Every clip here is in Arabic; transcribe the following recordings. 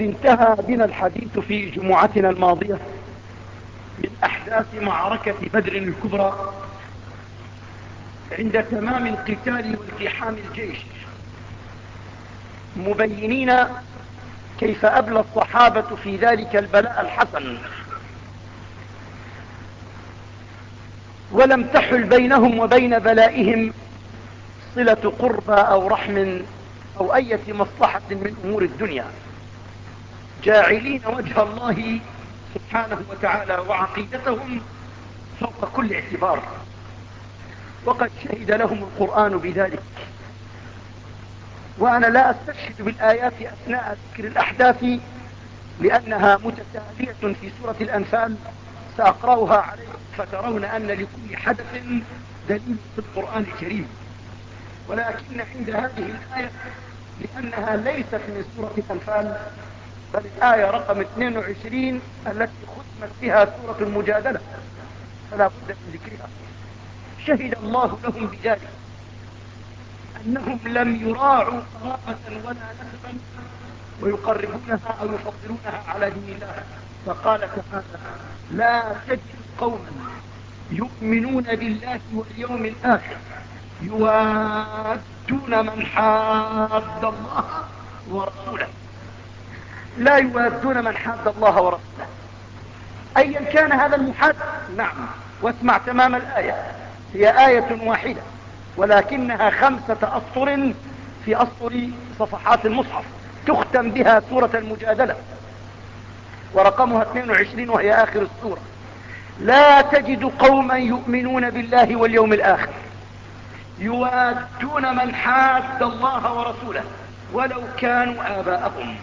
انتهى بنا الحديث في جمعتنا الماضية من أحداث معركة بدر الكبرى عند تمام القتال والتحام الجيش. مبينين كيف أبلى الصحابة في ذلك البلاء الحسن. ولم تحل بينهم وبين بلائهم صلة قربى أو رحم أو أية مصلحة من أمور الدنيا. جاعلين وجه الله سبحانه وتعالى وعقيدتهم فوق كل اعتبار. وقد شهد لهم القرآن بذلك. وأنا لا أستشهد بالآيات أثناء ذكر الأحداث لأنها متتالية في سورة الأنفال سأقرأها عليكم فترون أن لكل حدث دليل في القرآن الكريم. ولكن عند هذه الآية لأنها ليست من سورة الأنفال بل الآية رقم 22 التي ختمت بها سورة المجادلة فلا بد من ذكرها. شهد الله لهم بذلك أنهم لم يراعوا قراءة ولا نسبا ويقربونها أو يفضلونها على دين الله. فقال تعالى لا تجد قوما يؤمنون بالله واليوم الآخر يوادون من حاد الله ورسوله. لا يوادون من حاد الله ورسوله. ايا كان هذا المحاد نعم واسمع تمام الآية. هي آية واحدة ولكنها خمسة أسطر في أسطر صفحات المصحف. تختم بها سورة المجادلة. ورقمها 22 وهي آخر السورة. لا تجد قوما يؤمنون بالله واليوم الآخر. يوادون من حاد الله ورسوله ولو كانوا آباءهم.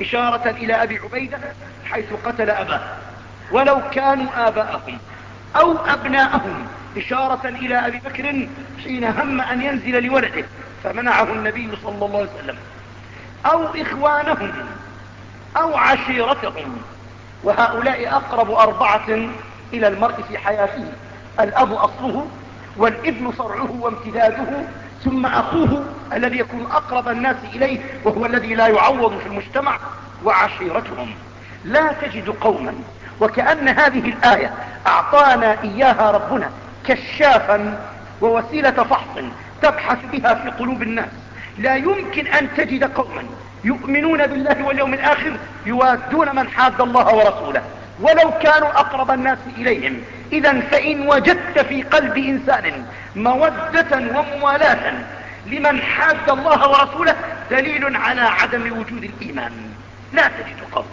إشارة إلى أبي عبيدة حيث قتل أباه. ولو كانوا آباءهم أو أبناءهم إشارة إلى أبي بكر حين هم أن ينزل لولده فمنعه النبي صلى الله عليه وسلم. أو إخوانهم أو عشيرتهم. وهؤلاء أقرب أربعة إلى المرء في حياته. الأب أصله والابن صرعه وامتداده ثم أخوه الذي يكون أقرب الناس إليه وهو الذي لا يعوض في المجتمع وعشيرتهم. لا تجد قوما وكأن هذه الآية أعطانا إياها ربنا كشافا ووسيلة فحص تبحث بها في قلوب الناس. لا يمكن أن تجد قوما يؤمنون بالله واليوم الآخر يوادون من حاد الله ورسوله. ولو كانوا أقرب الناس إليهم. إذا فإن وجدت في قلب إنسان مودة وموالاة لمن حاد الله ورسوله دليل على عدم وجود الإيمان. لا تجد قوم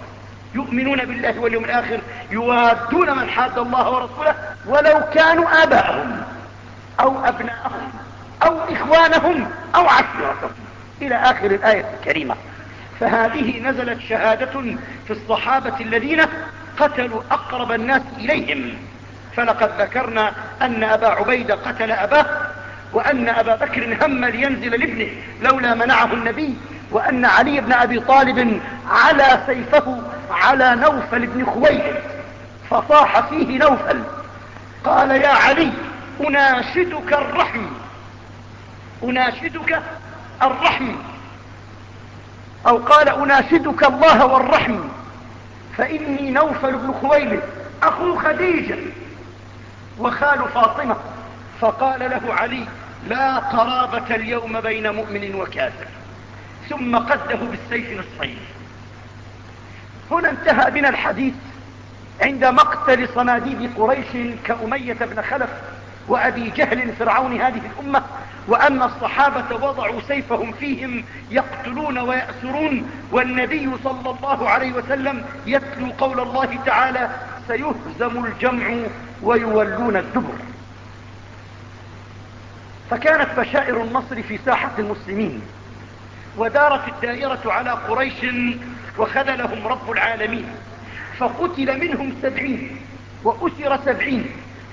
يؤمنون بالله واليوم الآخر يوادون من حاد الله ورسوله ولو كانوا آباءهم أو أبناءهم أو إخوانهم أو عشيرتهم. إلى آخر الآية الكريمة. فهذه نزلت شهادة في الصحابة الذين قتلوا أقرب الناس إليهم. فلقد ذكرنا أن أبا عبيدة قتل أباه وأن أبا بكر هم لينزل لابنه لولا منعه النبي وأن علي بن أبي طالب على سيفه على نوفل بن خويلد فصاح فيه نوفل. قال يا علي أناشدك الرحم. أناشدك الرحم. أو قال أناشدك الله والرحم. فإني نوفل بن خويلد أخو خديجة وخال فاطمة. فقال له علي لا قرابة اليوم بين مؤمن وكافر. ثم قده بالسيف نصفين هنا انتهى بنا الحديث عند مقتل صناديد قريش كأمية بن خلف. وأبي جهل فرعون هذه الأمة وأن الصحابة وضعوا سيفهم فيهم يقتلون ويأسرون والنبي صلى الله عليه وسلم يتلو قول الله تعالى سيهزم الجمع ويولون الدبر. فكانت بشائر النصر في ساحة المسلمين ودارت الدائرة على قريش وخذلهم رب العالمين فقتل منهم سبعين وأسر سبعين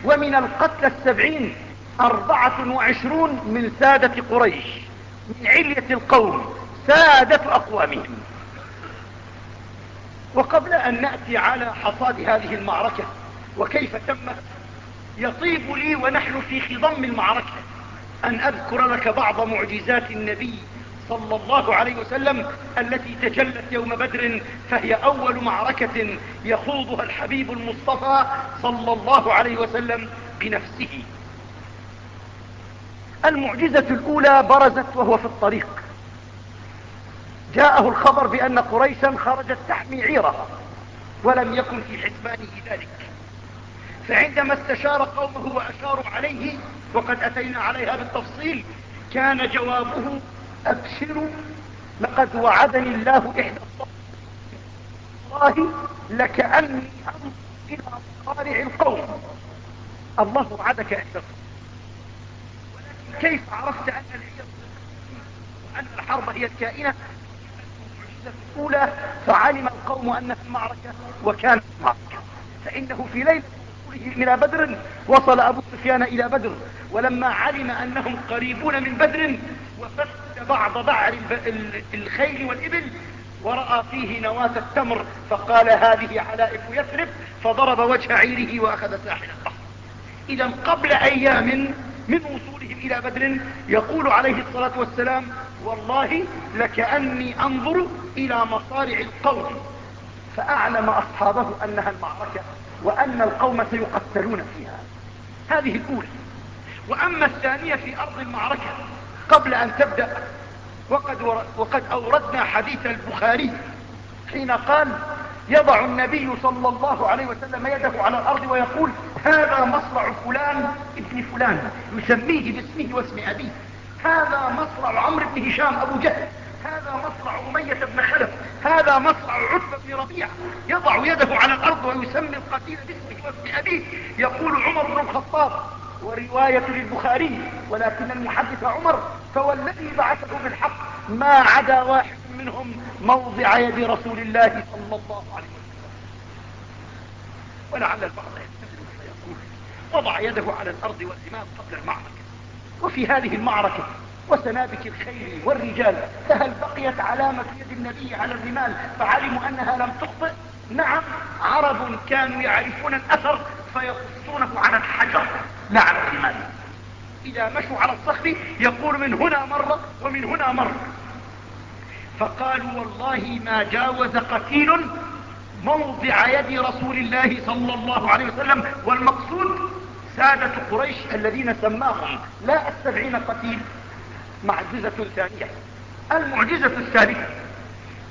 ومن القتل السبعين أربعة وعشرون من سادة قريش من علية القوم سادة أقوامهم. وقبل أن نأتي على حصاد هذه المعركة وكيف تمت يطيب لي ونحن في خضم المعركة أن أذكر لك بعض معجزات النبي صلى الله عليه وسلم التي تجلت يوم بدر فهي أول معركة يخوضها الحبيب المصطفى صلى الله عليه وسلم بنفسه. المعجزة الأولى برزت وهو في الطريق. جاءه الخبر بأن قريشا خرجت تحمي عيرها ولم يكن في حسبانه ذلك. فعندما استشار قومه وأشاروا عليه وقد أتينا عليها بالتفصيل كان جوابه أبشروا لقد وعدني الله إحدى الله لكأني أنظر إلى مصارع القوم. الله وعدك إحدى ولكن كيف عرفت أن العير وأن الحرب هي الكائنة؟ الأولى فعلم القوم أنها المعركة وكانت المعركة. فإنه في ليلة وصوله إلى بدر وصل أبو سفيان إلى بدر. ولما علم أنهم قريبون من بدر وفسد بعض بعر الخيل والإبل ورأى فيه نواة التمر فقال هذه علائف يثرب فضرب وجه عيره وأخذ ساحل البحر. إذا قبل أيام من وصولهم إلى بدر يقول عليه الصلاة والسلام والله لكأني أنظر إلى مصارع القوم فأعلم أصحابه أنها المعركة وأن القوم سيقتلون فيها. هذه الأولى. وأما الثانية في أرض المعركة قبل أن تبدأ. وقد, وقد أوردنا حديث البخاري حين قال يضع النبي صلى الله عليه وسلم يده على الأرض ويقول هذا مصرع فلان ابن فلان. يسميه باسمه واسم أبيه. هذا مصرع عمرو بن هشام أبو جهل. هذا مصرع أمية بن خلف. هذا مصرع عتبة بن ربيعة. يضع يده على الأرض ويسمي القتيل باسمه واسم أبيه. يقول عمر بن الخطاب ورواية للبخاري ولكن المحدث عمر فوالذي بعثه بالحق ما عدا واحد منهم موضع يد رسول الله صلى الله عليه وسلم. ولعل البعض يستمر فيقول وضع يده على الأرض والرمال قبل المعركة. وفي هذه المعركة وسنابك الخيل والرجال فهل بقيت علامة يد النبي على الرمال؟ فعلموا أنها لم تخطئ؟ نعم عرب كانوا يعرفون الأثر فيقصونه على الحجر. لا على الرمال إذا مشوا على الصخر يقول من هنا مرة ومن هنا مرة فقالوا والله ما جاوز قتيل موضع يد رسول الله صلى الله عليه وسلم والمقصود سادة قريش الذين سماهم. لا السبعين قتيل معجزة ثانية. المعجزة الثالثة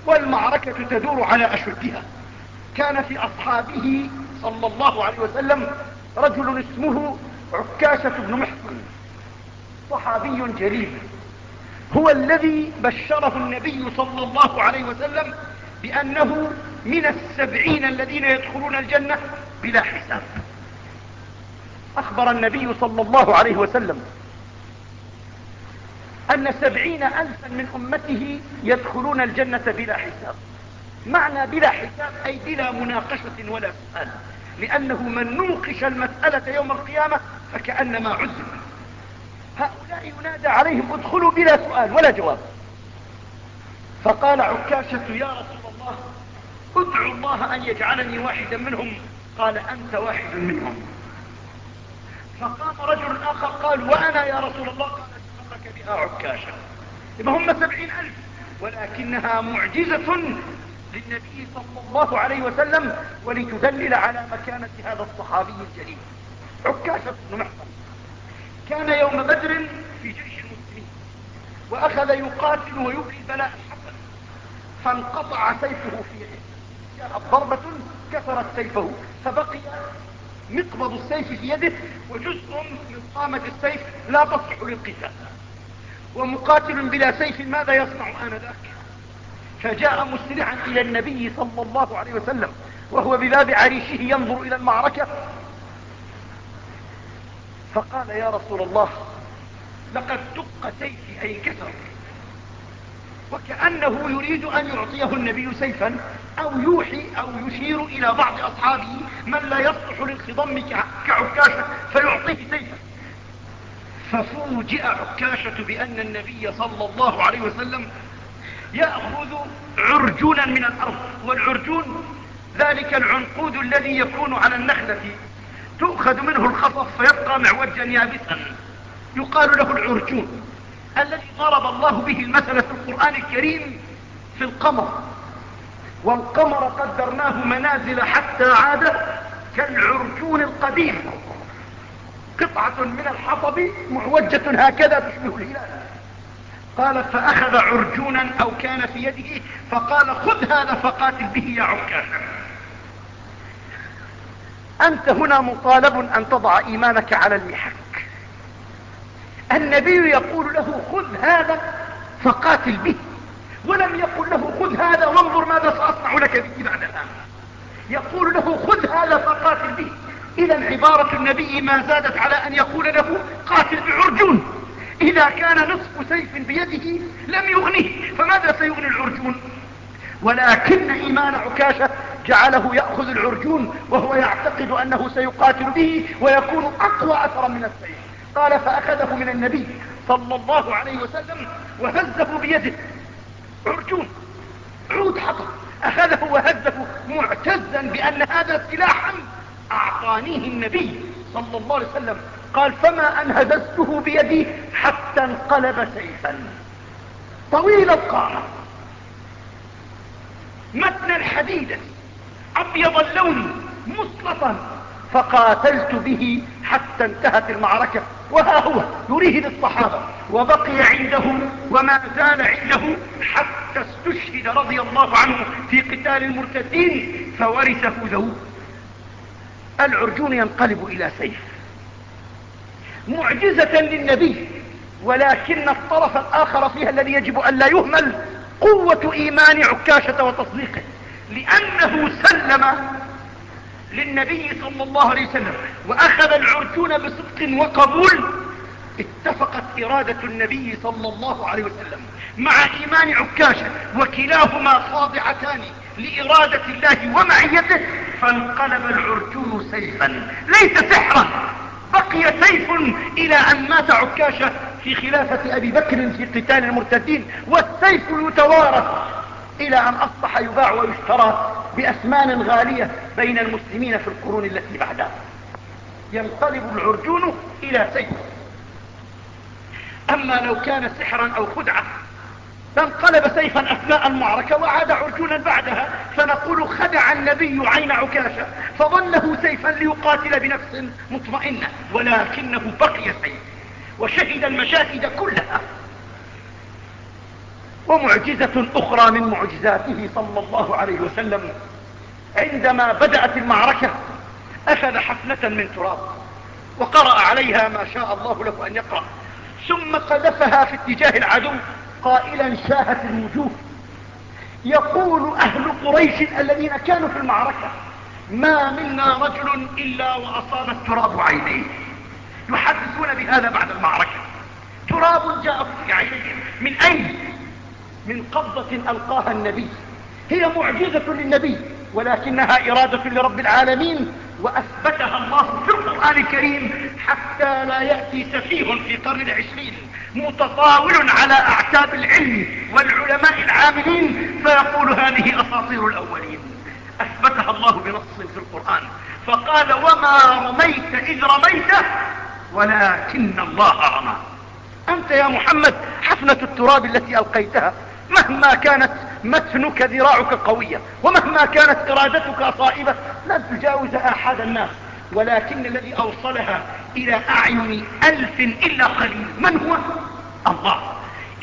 والمعركة تدور على أشدها. كان في أصحابه صلى الله عليه وسلم رجل اسمه عكاشة بن محصن صحابي جليل. هو الذي بشره النبي صلى الله عليه وسلم بأنه من السبعين الذين يدخلون الجنة بلا حساب. أخبر النبي صلى الله عليه وسلم أن سبعين ألفا من أمته يدخلون الجنة بلا حساب. معنى بلا حساب أي بلا مناقشة ولا سؤال. لأنه من نوقش المسألة يوم القيامة فكأنما عزم. هؤلاء ينادى عليهم ادخلوا بلا سؤال ولا جواب. فقال عكاشة يا رسول الله ادعو الله أن يجعلني واحدا منهم. قال أنت واحد منهم. فقام رجل آخر قال وأنا يا رسول الله. قال سبقك بها عكاشة. هم سبعين ألف ولكنها معجزة للنبي صلى الله عليه وسلم ولتدلل على مكانة هذا الصحابي الجليل. عكاشة بن محصن. كان يوم بدر في جيش المسلمين وأخذ يقاتل ويبري البلاء الحسن فانقطع سيفه في يده جاءت ضربة كسرت سيفه فبقي مقبض السيف في يده وجزء من قامة السيف لا تصلح للقتال. ومقاتل بلا سيف ماذا يصنع آنذاك؟ فجاء مسرعا إلى النبي صلى الله عليه وسلم وهو بباب عريشه ينظر إلى المعركة. فقال يا رسول الله لقد دق سيفي أي كسر وكأنه يريد أن يعطيه النبي سيفا أو يوحي أو يشير إلى بعض أصحابه من لا يصلح للخضم كعكاشة فيعطيه سيفا. ففوجئ عكاشة بأن النبي صلى الله عليه وسلم يأخذ عرجونا من الأرض والعرجون ذلك العنقود الذي يكون على النخلة. تؤخذ منه الخصف فيبقى معوجا يابسا. يقال له العرجون الذي ضرب الله به المثل في القرآن الكريم في القمر. والقمر قدرناه منازل حتى عاد كالعرجون القديم. قطعة من الحطب معوجة هكذا تشبه الهلال. قال فأخذ عرجونا أو كان في يده فقال خذ هذا فقاتل به يا عكاشة أنت هنا مطالب أن تضع إيمانك على المحك. النبي يقول له خذ هذا فقاتل به ولم يقل له خذ هذا وانظر ماذا سأصنع لك به بعد الآن. يقول له خذ هذا فقاتل به. إذا عبارة النبي ما زادت على أن يقول له قاتل بعرجون. إذا كان نصف سيف بيده لم يغنه فماذا سيغني العرجون؟ ولكن إيمان عكاشة جعله يأخذ العرجون وهو يعتقد أنه سيقاتل به ويكون أقوى أثرا من السيف. قال فأخذه من النبي صلى الله عليه وسلم وهزه بيده. عرجون عود حطب. أخذه وهزه معتزا بأن هذا سلاحا أعطانيه النبي صلى الله عليه وسلم. قال فما أن هززته بيدي حتى انقلب سيفا. طويل القامة. متنا حديدا. أبيض اللون مسلطا فقاتلت به حتى انتهت المعركة. وها هو؟ يريه للصحابة وبقي عنده وما زال عنده حتى استشهد رضي الله عنه في قتال المرتدين فورثه ذوب العرجون ينقلب إلى سيف. معجزة للنبي ولكن الطرف الآخر فيها الذي يجب أن لا يهمل قوة إيمان عكاشة وتصديقه لأنه سلم للنبي صلى الله عليه وسلم وأخذ العرجون بصدق وقبول اتفقت إرادة النبي صلى الله عليه وسلم مع إيمان عكاشة وكلاهما خاضعتان لإرادة الله ومعيته فانقلب العرجون سيفا ليس سحرا. بقي سيف إلى أن مات عكاشة في خلافة أبي بكر في قتال المرتدين والسيف يتوارث إلى أن أصبح يباع ويشترى بأثمان غالية بين المسلمين في القرون التي بعدها. ينقلب العرجون إلى سيف. أما لو كان سحرا أو خدعة لانقلب سيفا أثناء المعركة وعاد عرجونا بعدها فنقول خدع النبي عين عكاشة فظنه سيفا ليقاتل بنفس مطمئنة ولكنه بقي سيف وشهد المشاهد كلها. ومعجزة أخرى من معجزاته صلى الله عليه وسلم عندما بدأت المعركة أخذ حفنة من تراب وقرأ عليها ما شاء الله له أن يقرأ ثم قذفها في اتجاه العدو قائلا شاهت الوجوه. يقول أهل قريش الذين كانوا في المعركة ما منا رجل إلا وأصاب التراب عينيه. يحدثون بهذا بعد المعركة. تراب جاء في عينيه من أين؟ من قبضة ألقاها النبي. هي معجزة للنبي ولكنها إرادة لرب العالمين وأثبتها الله في القرآن الكريم حتى لا يأتي سفيه في قرن العشرين. متطاول على أعتاب العلم والعلماء العاملين فيقول هذه أساطير الأولين. أثبتها الله بنص في القرآن. فقال وما رميت إذ رميت ولكن الله رمى. أنت يا محمد حفنة التراب التي ألقيتها مهما كانت متنك ذراعك قوية ومهما كانت إرادتك صائبة لن تجاوز أحد الناس. ولكن الذي أوصلها إلى أعين ألف إلا قليل. من هو؟ الله.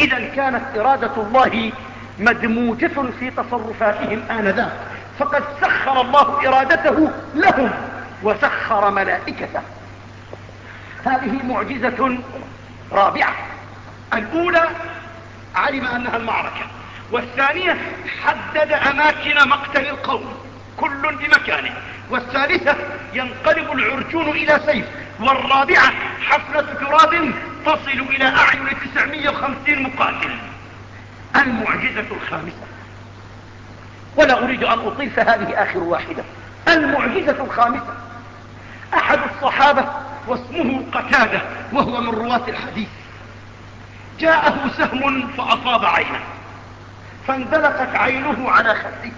إذا كانت إرادة الله مدموجة في تصرفاتهم آنذاك. فقد سخر الله إرادته لهم وسخر ملائكته. هذه معجزة رابعة. الأولى علم أنها المعركة. والثانية حدد أماكن مقتل القوم. كل بمكانه. والثالثة ينقلب العرجون إلى سيف والرابعة حفلة تراب تصل إلى أعين تسعمية وخمسين مقاتل. المعجزة الخامسة. ولا أريد أن أطيل فهذه آخر واحدة. المعجزة الخامسة. أحد الصحابة واسمه قتادة وهو من رواة الحديث. جاءه سهم فأصاب عينه. فاندلقت عينه على خده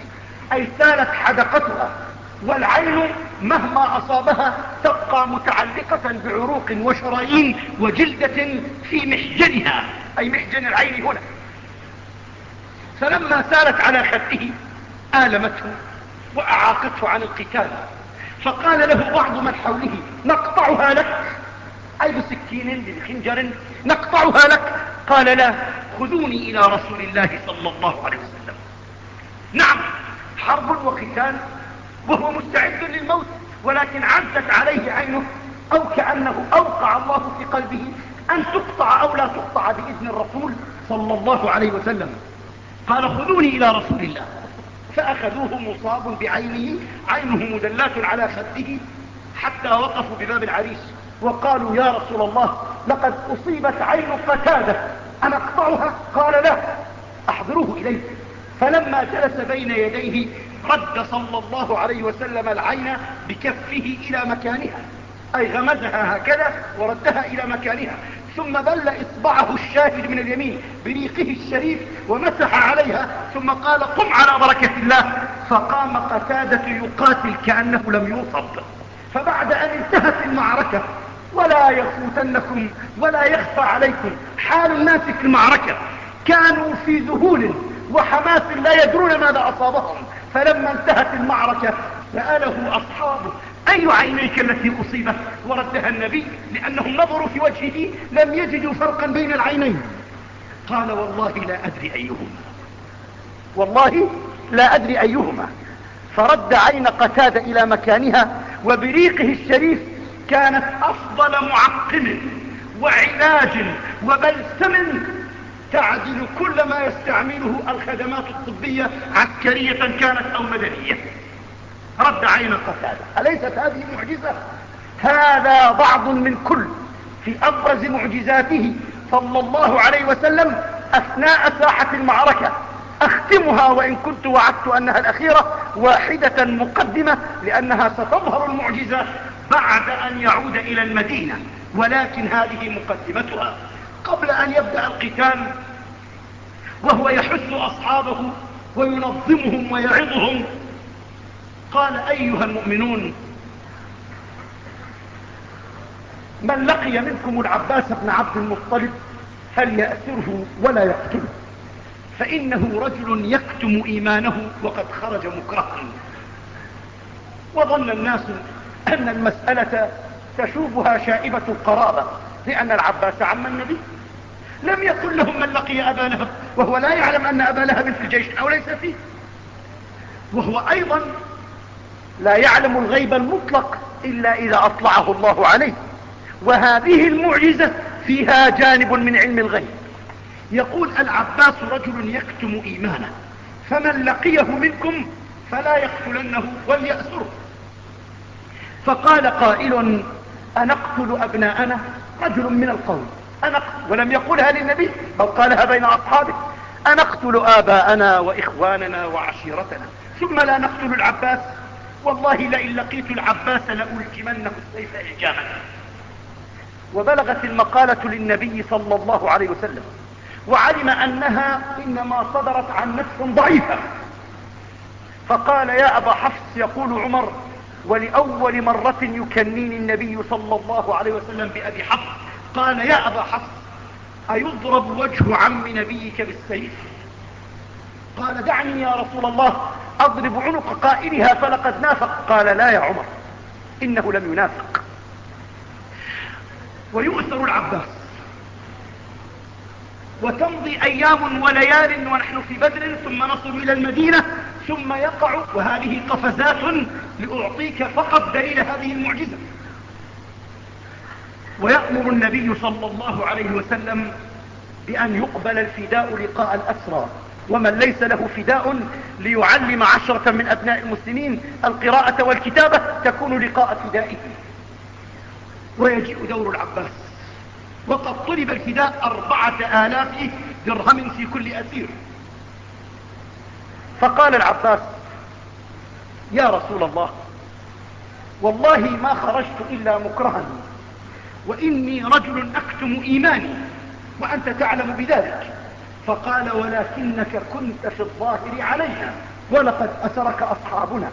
أي سالت حدقتها. والعين مهما أصابها تبقى متعلقة بعروق وشرايين وجلدة في محجنها. أي محجن العين هنا. فلما سالت على خده آلمته وأعاقته عن القتال. فقال له بعض من حوله نقطعها لك. أي بسكين بخنجر نقطعها لك. قال لا خذوني إلى رسول الله صلى الله عليه وسلم. نعم حرب وقتال وهو مستعد للموت ولكن عزت عليه عينه أو كأنه أوقع الله في قلبه أن تقطع أو لا تقطع بإذن الرسول صلى الله عليه وسلم. قال خذوني إلى رسول الله. فأخذوه مصاب بعينه عينه مدلات على خده حتى وقفوا بباب العريس. وقالوا يا رسول الله لقد أصيبت عين قتادة أنا أقطعها؟ قال لا أحضروه إليه. فلما جلس بين يديه رد صلى الله عليه وسلم العين بكفه إلى مكانها. أي غمزها هكذا وردها إلى مكانها. ثم بل إصبعه الشاهد من اليمين بريقه الشريف ومسح عليها. ثم قال قم على بركة الله. فقام قتادة يقاتل كأنه لم يوصب فبعد أن انتهت المعركة ولا يفوتنكم ولا يخفى عليكم حال الناس في المعركة. كانوا في ذهول وحماس لا يدرون ماذا أصابهم. فلما انتهت المعركة سأله أصحابه أي عينيك التي أصيبت؟ وردها النبي لأنهم نظروا في وجهه لم يجدوا فرقا بين العينين. قال والله لا أدري أيهما. والله لا أدري أيهما. فرد عين قتادة إلى مكانها وبريقه الشريف كانت أفضل معقم وعلاج وبلسم تعدل كل ما يستعمله الخدمات الطبية عسكرية كانت أو مدنية. رد عين قتادة. أليست هذه معجزة؟ هذا بعض من كل في أبرز معجزاته صلى الله عليه وسلم أثناء ساحة المعركة. أختمها وإن كنت وعدت أنها الأخيرة واحدة مقدمة لأنها ستظهر المعجزة بعد أن يعود إلى المدينة. ولكن هذه مقدمتها قبل أن يبدأ القتال وهو يحث أصحابه وينظمهم ويعظهم. قال أيها المؤمنون من لقي منكم العباس بن عبد المطلب فليأسره ولا يقتله فإنه رجل يكتم إيمانه وقد خرج مكرها. وظن الناس أن المسألة تشوبها شائبة القرابة. لأن العباس عم النبي. لم يقل لهم من لقي أبا لهب وهو لا يعلم أن أبا لهب في الجيش أو ليس فيه. وهو أيضا لا يعلم الغيب المطلق إلا إذا أطلعه الله عليه. وهذه المعجزة فيها جانب من علم الغيب. يقول العباس رجل يكتم إيمانه فمن لقيه منكم فلا يقتلنه وليأسره. فقال قائل أنقتل أبناءنا رجل من القوم. أنقتل ولم يقولها للنبي بل قالها بين أصحابه. أنقتل آباءنا وإخواننا وعشيرتنا. ثم لا نقتل العباس. والله لئن لقيت العباس لألجمنه السيف إعجاما وبلغت المقالة للنبي صلى الله عليه وسلم. وعلم أنها إنما صدرت عن نفس ضعيفة. فقال يا أبا حفص يقول عمر ولأول مرة يكنيني النبي صلى الله عليه وسلم بأبي حفص. قال يا أبا حفص أيضرب وجه عم نبيك بالسيف؟ قال دعني يا رسول الله أضرب عنق قائلها فلقد نافق. قال لا يا عمر إنه لم ينافق. ويؤثر العباس. وتمضي أيام وليال ونحن في بدر ثم نصل إلى المدينة ثم يقع وهذه قفزات لأعطيك فقط دليل هذه المعجزة. ويأمر النبي صلى الله عليه وسلم بأن يقبل الفداء لقاء الأسرى. ومن ليس له فداء ليعلم عشرة من أبناء المسلمين القراءة والكتابة تكون لقاء فدائه. ويجيء دور العباس. وقد طلب الفداء أربعة آلاف درهم في كل أسير. فقال العباس يا رسول الله والله ما خرجت إلا مكرها وإني رجل أكتم إيماني وأنت تعلم بذلك. فقال ولكنك كنت في الظاهر علينا ولقد أسرك أصحابنا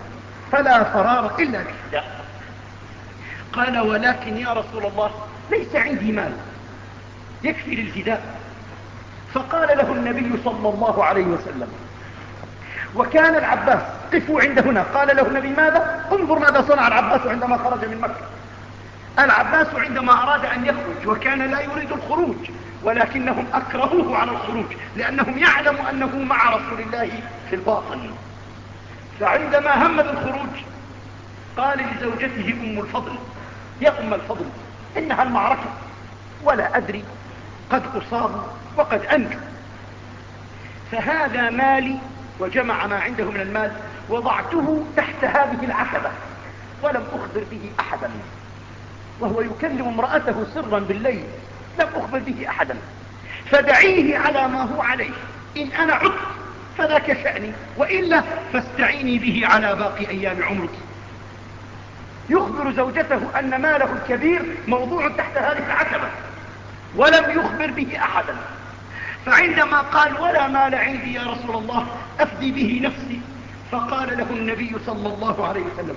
فلا فرار إلا بالفداء قال ولكن يا رسول الله ليس عندي مال. يكفي للفداء. فقال له النبي صلى الله عليه وسلم وكان العباس قفوا عند هنا. قال له النبي ماذا؟ انظر ماذا صنع العباس عندما خرج من مكة. العباس عندما أراد أن يخرج وكان لا يريد الخروج ولكنهم أكرهوه على الخروج لأنهم يعلموا أنه مع رسول الله في الباطن. فعندما هم بالخروج قال لزوجته أم الفضل يا أم الفضل إنها المعركة ولا أدري قد أصاب وقد أنجو فهذا مالي وجمع ما عنده من المال وضعته تحت هذه العتبة ولم أخبر به أحدا. وهو يكلم امرأته سرا بالليل لم أخبر به أحدا. فدعيه على ما هو عليه. إن أنا عدت فذاك شأني وإلا فاستعيني به على باقي أيام عمرك. يخبر زوجته أن ماله الكبير موضوع تحت هذه العتبة ولم يخبر به أحدا. فعندما قال ولا مال عندي يا رسول الله أفدي به نفسي فقال له النبي صلى الله عليه وسلم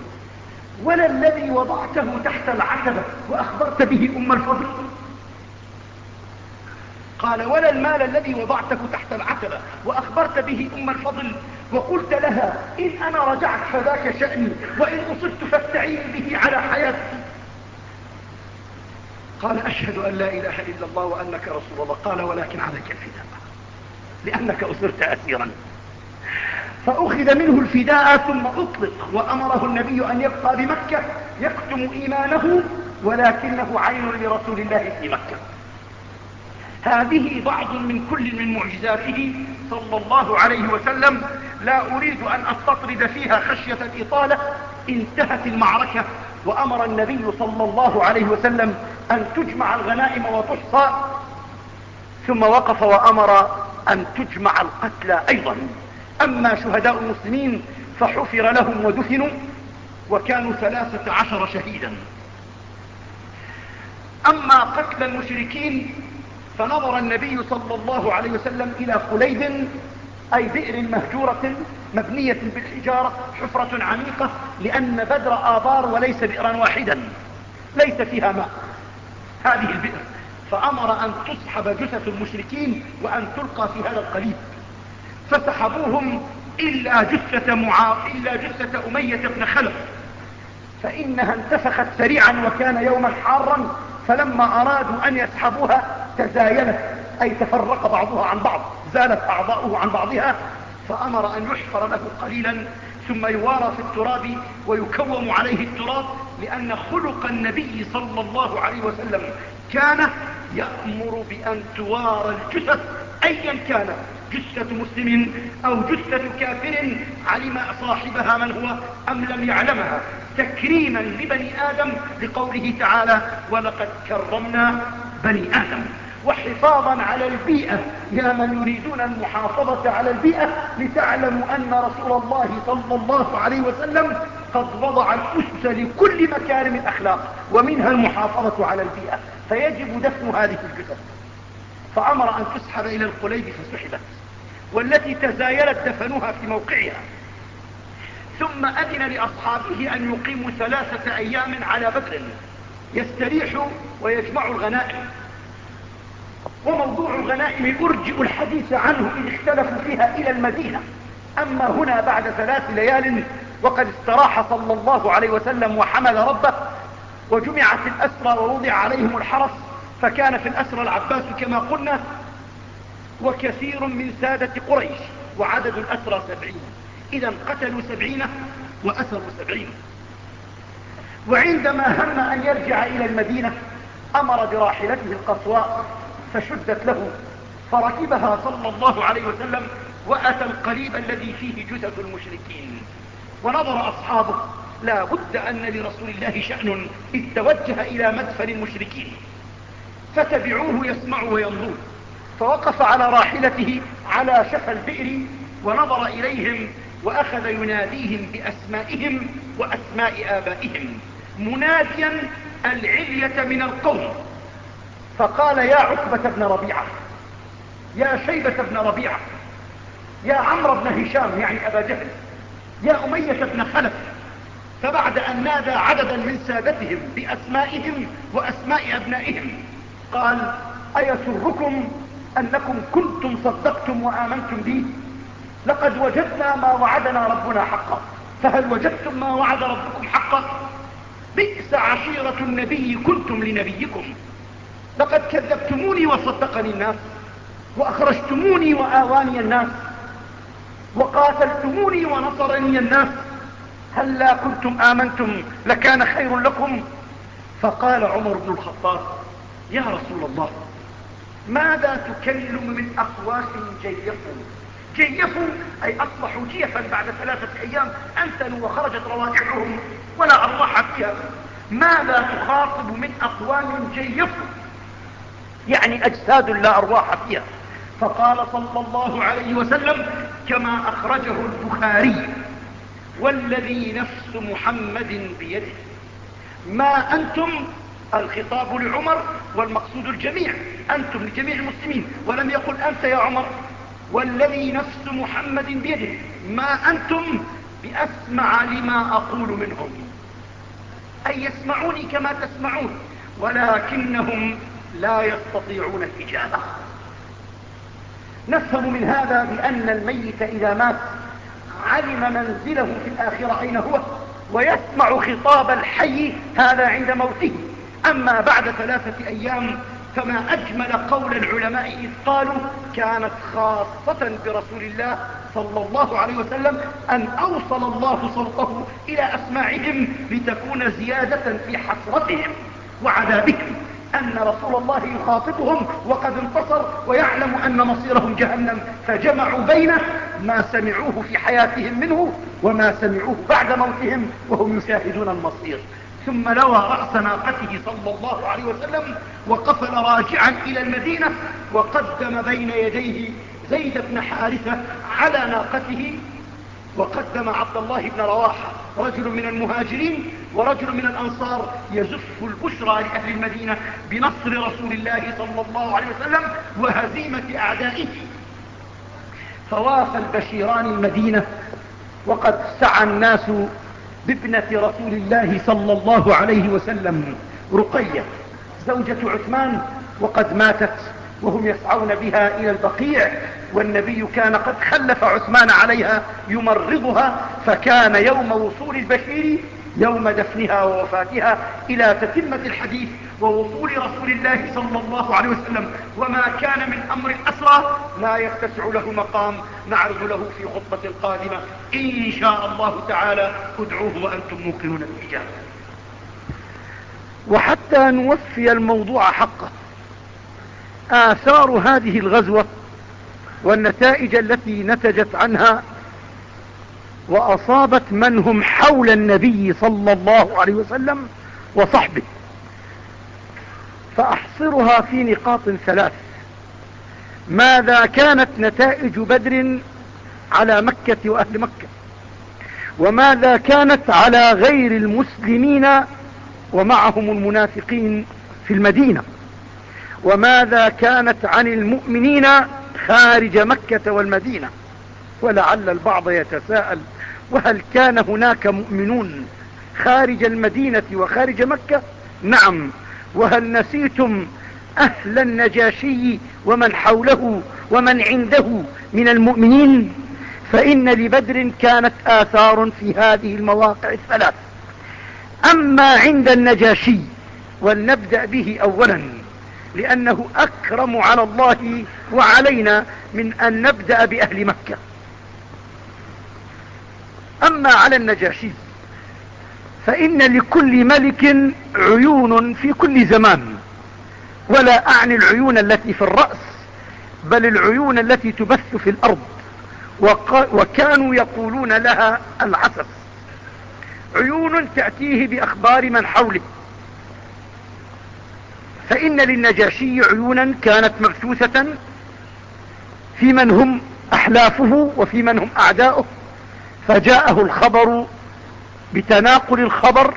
ولا الذي وضعته تحت العتبة وأخبرت به أم الفضل؟ قال ولا المال الذي وضعته تحت العتبة وأخبرت به أم الفضل وقلت لها إن أنا رجعت فذاك شأني وإن أصبت فاستعين به على حياتي. قال أشهد أن لا إله إلا الله وأنك رسول الله. قال ولكن عليك الفداء. لأنك أسرت أسيرا. فأخذ منه الفداء ثم أطلق وأمره النبي أن يبقى بمكة يكتم إيمانه ولكنه عين لرسول الله في مكة. هذه بعض من كل من معجزاته صلى الله عليه وسلم. لا أريد أن أستطرد فيها خشية الإطالة. انتهت المعركة. وأمر النبي صلى الله عليه وسلم أن تجمع الغنائم وتحصى ثم وقف وأمر أن تجمع القتلى أيضا. أما شهداء المسلمين فحفر لهم ودفنوا وكانوا ثلاثة عشر شهيدا. أما قتل المشركين فنظر النبي صلى الله عليه وسلم إلى قليب أي بئر مهجورة مبنية بالحجارة حفرة عميقة لأن بدر آبار وليس بئرا واحدا ليس فيها ماء. هذه البئر. فأمر أن تصحب جثث المشركين وأن تلقى في هذا القليب. فسحبوهم إلا جثة, معا... إلا جثة أمية بن خلف. فإنها انتفخت سريعا وكان يوما حارا فلما أرادوا أن يسحبوها تزايلت أي تفرق بعضها عن بعض زالت أعضاؤه عن بعضها فأمر أن يحفر له قليلا ثم يوارى في التراب ويكوم عليه التراب لأن خلق النبي صلى الله عليه وسلم كان يأمر بأن توارى الجثث أيا كان جثة مسلم أو جثة كافر علم صاحبها من هو أم لم يعلمها تكريما لبني آدم لقوله تعالى ولقد كرمنا بني آدم وحفاظا على البيئة. يا من يريدون المحافظة على البيئة لتعلموا أن رسول الله صلى الله عليه وسلم قد وضع الأسس لكل مكارم الأخلاق ومنها المحافظة على البيئة. فيجب دفن هذه الجثث فأمر أن تسحب إلى القليب فسحبت والتي تزايلت دفنوها في موقعها. ثم أذن لأصحابه أن يقيموا ثلاثة أيام على بدر يستريحوا ويجمعوا الغنائم. وموضوع الغنائم أرجئ الحديث عنه إن اختلفوا فيها إلى المدينة. أما هنا بعد ثلاث ليال وقد استراح صلى الله عليه وسلم وحمل ربه وجمعت الأسرى ووضع عليهم الحرس فكان في الأسرى العباس كما قلنا وكثير من سادة قريش وعدد الأسرى سبعين. إذا قتلوا سبعين وأسروا سبعين. وعندما هم أن يرجع إلى المدينة أمر براحلته القصواء فشدت له فركبها صلى الله عليه وسلم وأتى القريب الذي فيه جثث المشركين. ونظر أصحابه لا بد أن لرسول الله شأن إذ توجه إلى مدفن المشركين. فتبعوه يسمع وينظر. فوقف على راحلته على شفا البئر ونظر إليهم وأخذ يناديهم بأسمائهم وأسماء آبائهم. مناديا العلية من القوم. فقال يا عتبة بن ربيعة يا شيبة بن ربيعة يا عمرو بن هشام يعني أبا جهل يا أمية بن خلف فبعد أن نادى عددا من سادتهم بأسمائهم وأسماء أبنائهم قال أيسركم أنكم كنتم صدقتم وآمنتم بي؟ لقد وجدنا ما وعدنا ربنا حقا. فهل وجدتم ما وعد ربكم حقا؟ بئس عشيرة النبي كنتم لنبيكم. لقد كذبتموني وصدقني الناس وأخرجتموني وآواني الناس وقاتلتموني ونصرني الناس. هل لا كنتم آمنتم لكان خير لكم؟ فقال عمر بن الخطاب يا رسول الله ماذا تكلم من أقواس جيفوا جيفوا أي أصبحوا جيفا بعد ثلاثة أيام أنتنوا وخرجت روائحهم ولا أرواح فيها. ماذا تخاطب من أقوام جيفوا يعني أجساد لا أرواح فيها. فقال صلى الله عليه وسلم كما أخرجه البخاري والذي نفس محمد بيده. ما أنتم؟ الخطاب لعمر والمقصود الجميع. أنتم لجميع المسلمين. ولم يقل أنت يا عمر. والذي نفس محمد بيده. ما أنتم؟ بأسمع لما أقول منهم. أي يسمعوني كما تسمعون. ولكنهم لا يستطيعون الإجابة. نفهم من هذا بأن الميت إذا مات علم منزله في الآخرة أين هو ويسمع خطاب الحي هذا عند موته. أما بعد ثلاثة أيام فما أجمل قول العلماء إذ قالوا كانت خاصة برسول الله صلى الله عليه وسلم أن أوصل الله صوته إلى أسماعهم لتكون زيادة في حسرتهم وعذابهم. أن رسول الله يخاطبهم وقد انتصر ويعلم أن مصيرهم جهنم فجمعوا بين ما سمعوه في حياتهم منه وما سمعوه بعد موتهم وهم يشاهدون المصير. ثم لوى رأس ناقته صلى الله عليه وسلم وقفل راجعا إلى المدينة وقدم بين يديه زيد بن حارثة على ناقته وقدم عبد الله بن رواحة رجل من المهاجرين ورجل من الأنصار يزف البشرى لأهل المدينة بنصر رسول الله صلى الله عليه وسلم وهزيمة أعدائه. فوافى البشيران المدينة وقد سعى الناس بابنة رسول الله صلى الله عليه وسلم رقية زوجة عثمان وقد ماتت وهم يسعون بها إلى البقيع. والنبي كان قد خلف عثمان عليها يمرضها فكان يوم وصول البشير يوم دفنها ووفاتها إلى تتمة الحديث ووصول رسول الله صلى الله عليه وسلم. وما كان من أمر الأسرى لا يتسع له مقام نعرض له في خطبة قادمة إن شاء الله تعالى ادعوه وأنتم موقنون بالإجابة. وحتى نوفي الموضوع حقه. آثار هذه الغزوة والنتائج التي نتجت عنها وأصابت من هم حول النبي صلى الله عليه وسلم وصحبه. فأحصرها في نقاط ثلاث. ماذا كانت نتائج بدر على مكة وأهل مكة؟ وماذا كانت على غير المسلمين ومعهم المنافقين في المدينة؟ وماذا كانت عن المؤمنين خارج مكة والمدينة. ولعل البعض يتساءل وهل كان هناك مؤمنون خارج المدينة وخارج مكة؟ نعم. وهل نسيتم أهل النجاشي ومن حوله ومن عنده من المؤمنين؟ فإن لبدر كانت آثار في هذه المواقع الثلاث. أما عند النجاشي ولنبدأ به أولا. لأنه أكرم على الله وعلينا من أن نبدأ بأهل مكة. أما على النجاشي فإن لكل ملك عيون في كل زمان ولا أعني العيون التي في الرأس بل العيون التي تبث في الأرض وكانوا يقولون لها العسس. عيون تأتيه بأخبار من حوله. فإن للنجاشي عيونا كانت مبثوثة في من هم أحلافه وفي من هم أعداؤه فجاءه الخبر بتناقل الخبر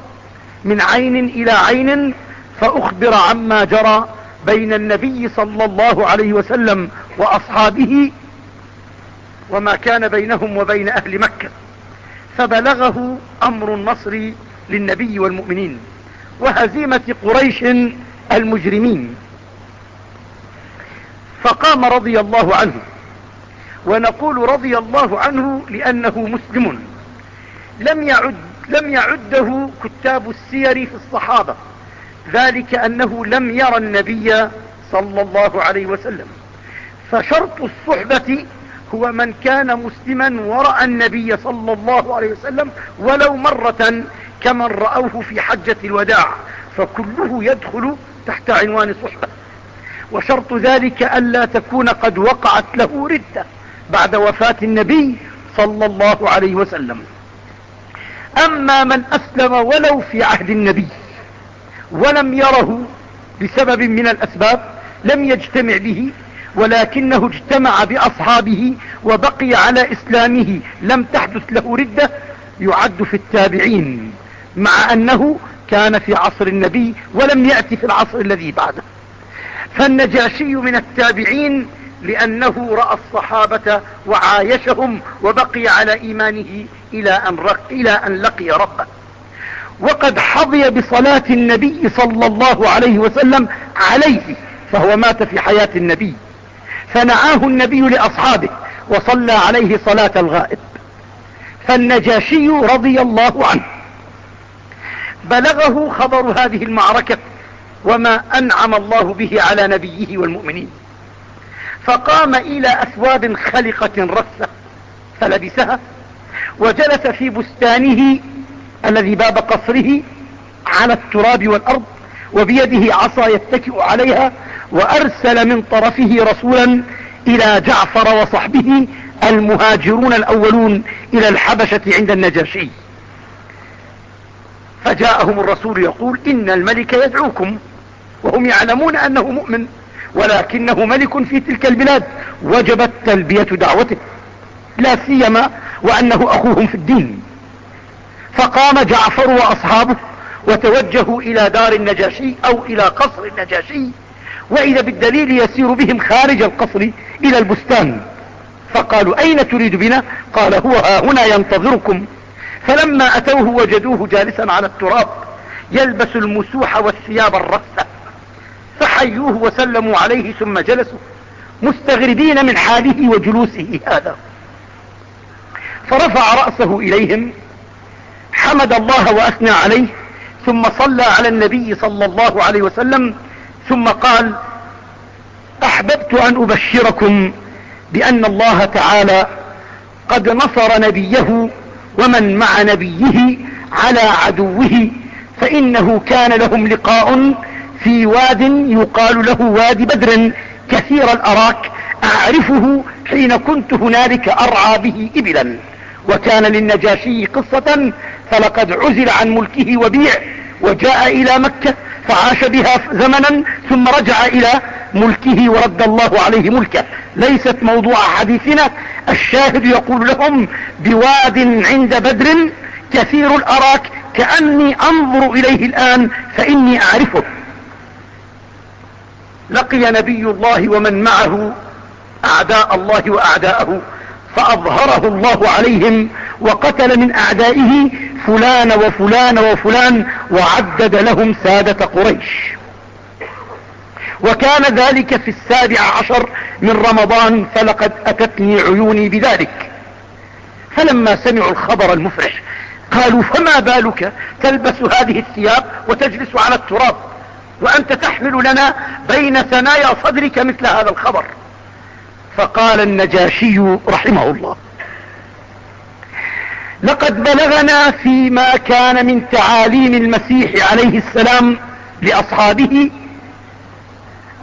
من عين إلى عين فأخبر عما جرى بين النبي صلى الله عليه وسلم وأصحابه وما كان بينهم وبين أهل مكة فبلغه أمر النصر للنبي والمؤمنين. وهزيمة قريش المجرمين. فقام رضي الله عنه. ونقول رضي الله عنه لأنه مسلم. لم يعد لم يعده كتاب السير في الصحابة. ذلك أنه لم يرى النبي صلى الله عليه وسلم. فشرط الصحبة هو من كان مسلما ورأى النبي صلى الله عليه وسلم ولو مرة كمن رأوه في حجة الوداع. فكله يدخل تحت عنوان صحبة. وشرط ذلك ألا تكون قد وقعت له ردة بعد وفاة النبي صلى الله عليه وسلم. أما من أسلم ولو في عهد النبي ولم يره بسبب من الأسباب لم يجتمع به ولكنه اجتمع بأصحابه وبقي على إسلامه لم تحدث له ردة يعد في التابعين مع أنه كان في عصر النبي ولم يأتي في العصر الذي بعده. فالنجاشي من التابعين لأنه رأى الصحابة وعايشهم وبقي على إيمانه إلى أن, إلى أن لقي ربه. وقد حظي بصلاة النبي صلى الله عليه وسلم عليه فهو مات في حياة النبي. فنعاه النبي لأصحابه وصلى عليه صلاة الغائب. فالنجاشي رضي الله عنه بلغه خبر هذه المعركة وما أنعم الله به على نبيه والمؤمنين. فقام إلى أثواب خلقة رثة فلبسها وجلس في بستانه الذي باب قصره على التراب والأرض وبيده عصا يتكئ عليها وأرسل من طرفه رسولا إلى جعفر وصحبه المهاجرون الأولون إلى الحبشة عند النجاشي. فجاءهم الرسول يقول إن الملك يدعوكم وهم يعلمون أنه مؤمن ولكنه ملك في تلك البلاد وجبت تلبية دعوته لا سيما وأنه أخوهم في الدين فقام جعفر وأصحابه وتوجهوا إلى دار النجاشي أو إلى قصر النجاشي وإذا بالدليل يسير بهم خارج القصر إلى البستان فقالوا أين تريد بنا؟ قال هو ها هنا ينتظركم فلما أتوه وجدوه جالسا على التراب يلبس المسوح والثياب الرثة فحيوه وسلموا عليه ثم جلسوا مستغربين من حاله وجلوسه هذا. فرفع رأسه إليهم حمد الله وأثنى عليه ثم صلى على النبي صلى الله عليه وسلم ثم قال أحببت أن أبشركم بأن الله تعالى قد نصر نبيه ومن مع نبيه على عدوه فإنه كان لهم لقاء في واد يقال له واد بدر كثير الأراك أعرفه حين كنت هنالك أرعى به إبلا وكان للنجاشي قصة فلقد عزل عن ملكه وبيع وجاء إلى مكة فعاش بها زمنا ثم رجع إلى ملكه ورد الله عليه ملكه. ليست موضوع حديثنا. الشاهد يقول لهم بواد عند بدر كثير الأراك كأني أنظر إليه الآن فإني أعرفه. لقي نبي الله ومن معه أعداء الله وأعداءه. فأظهره الله عليهم وقتل من أعدائه فلان وفلان وفلان وعدد لهم سادة قريش. وكان ذلك في السابع عشر من رمضان فلقد أتتني عيوني بذلك. فلما سمعوا الخبر المفرح قالوا فما بالك تلبس هذه الثياب وتجلس على التراب وأنت تحمل لنا بين ثنايا صدرك مثل هذا الخبر؟ فقال النجاشي رحمه الله. لقد بلغنا فيما كان من تعاليم المسيح عليه السلام لأصحابه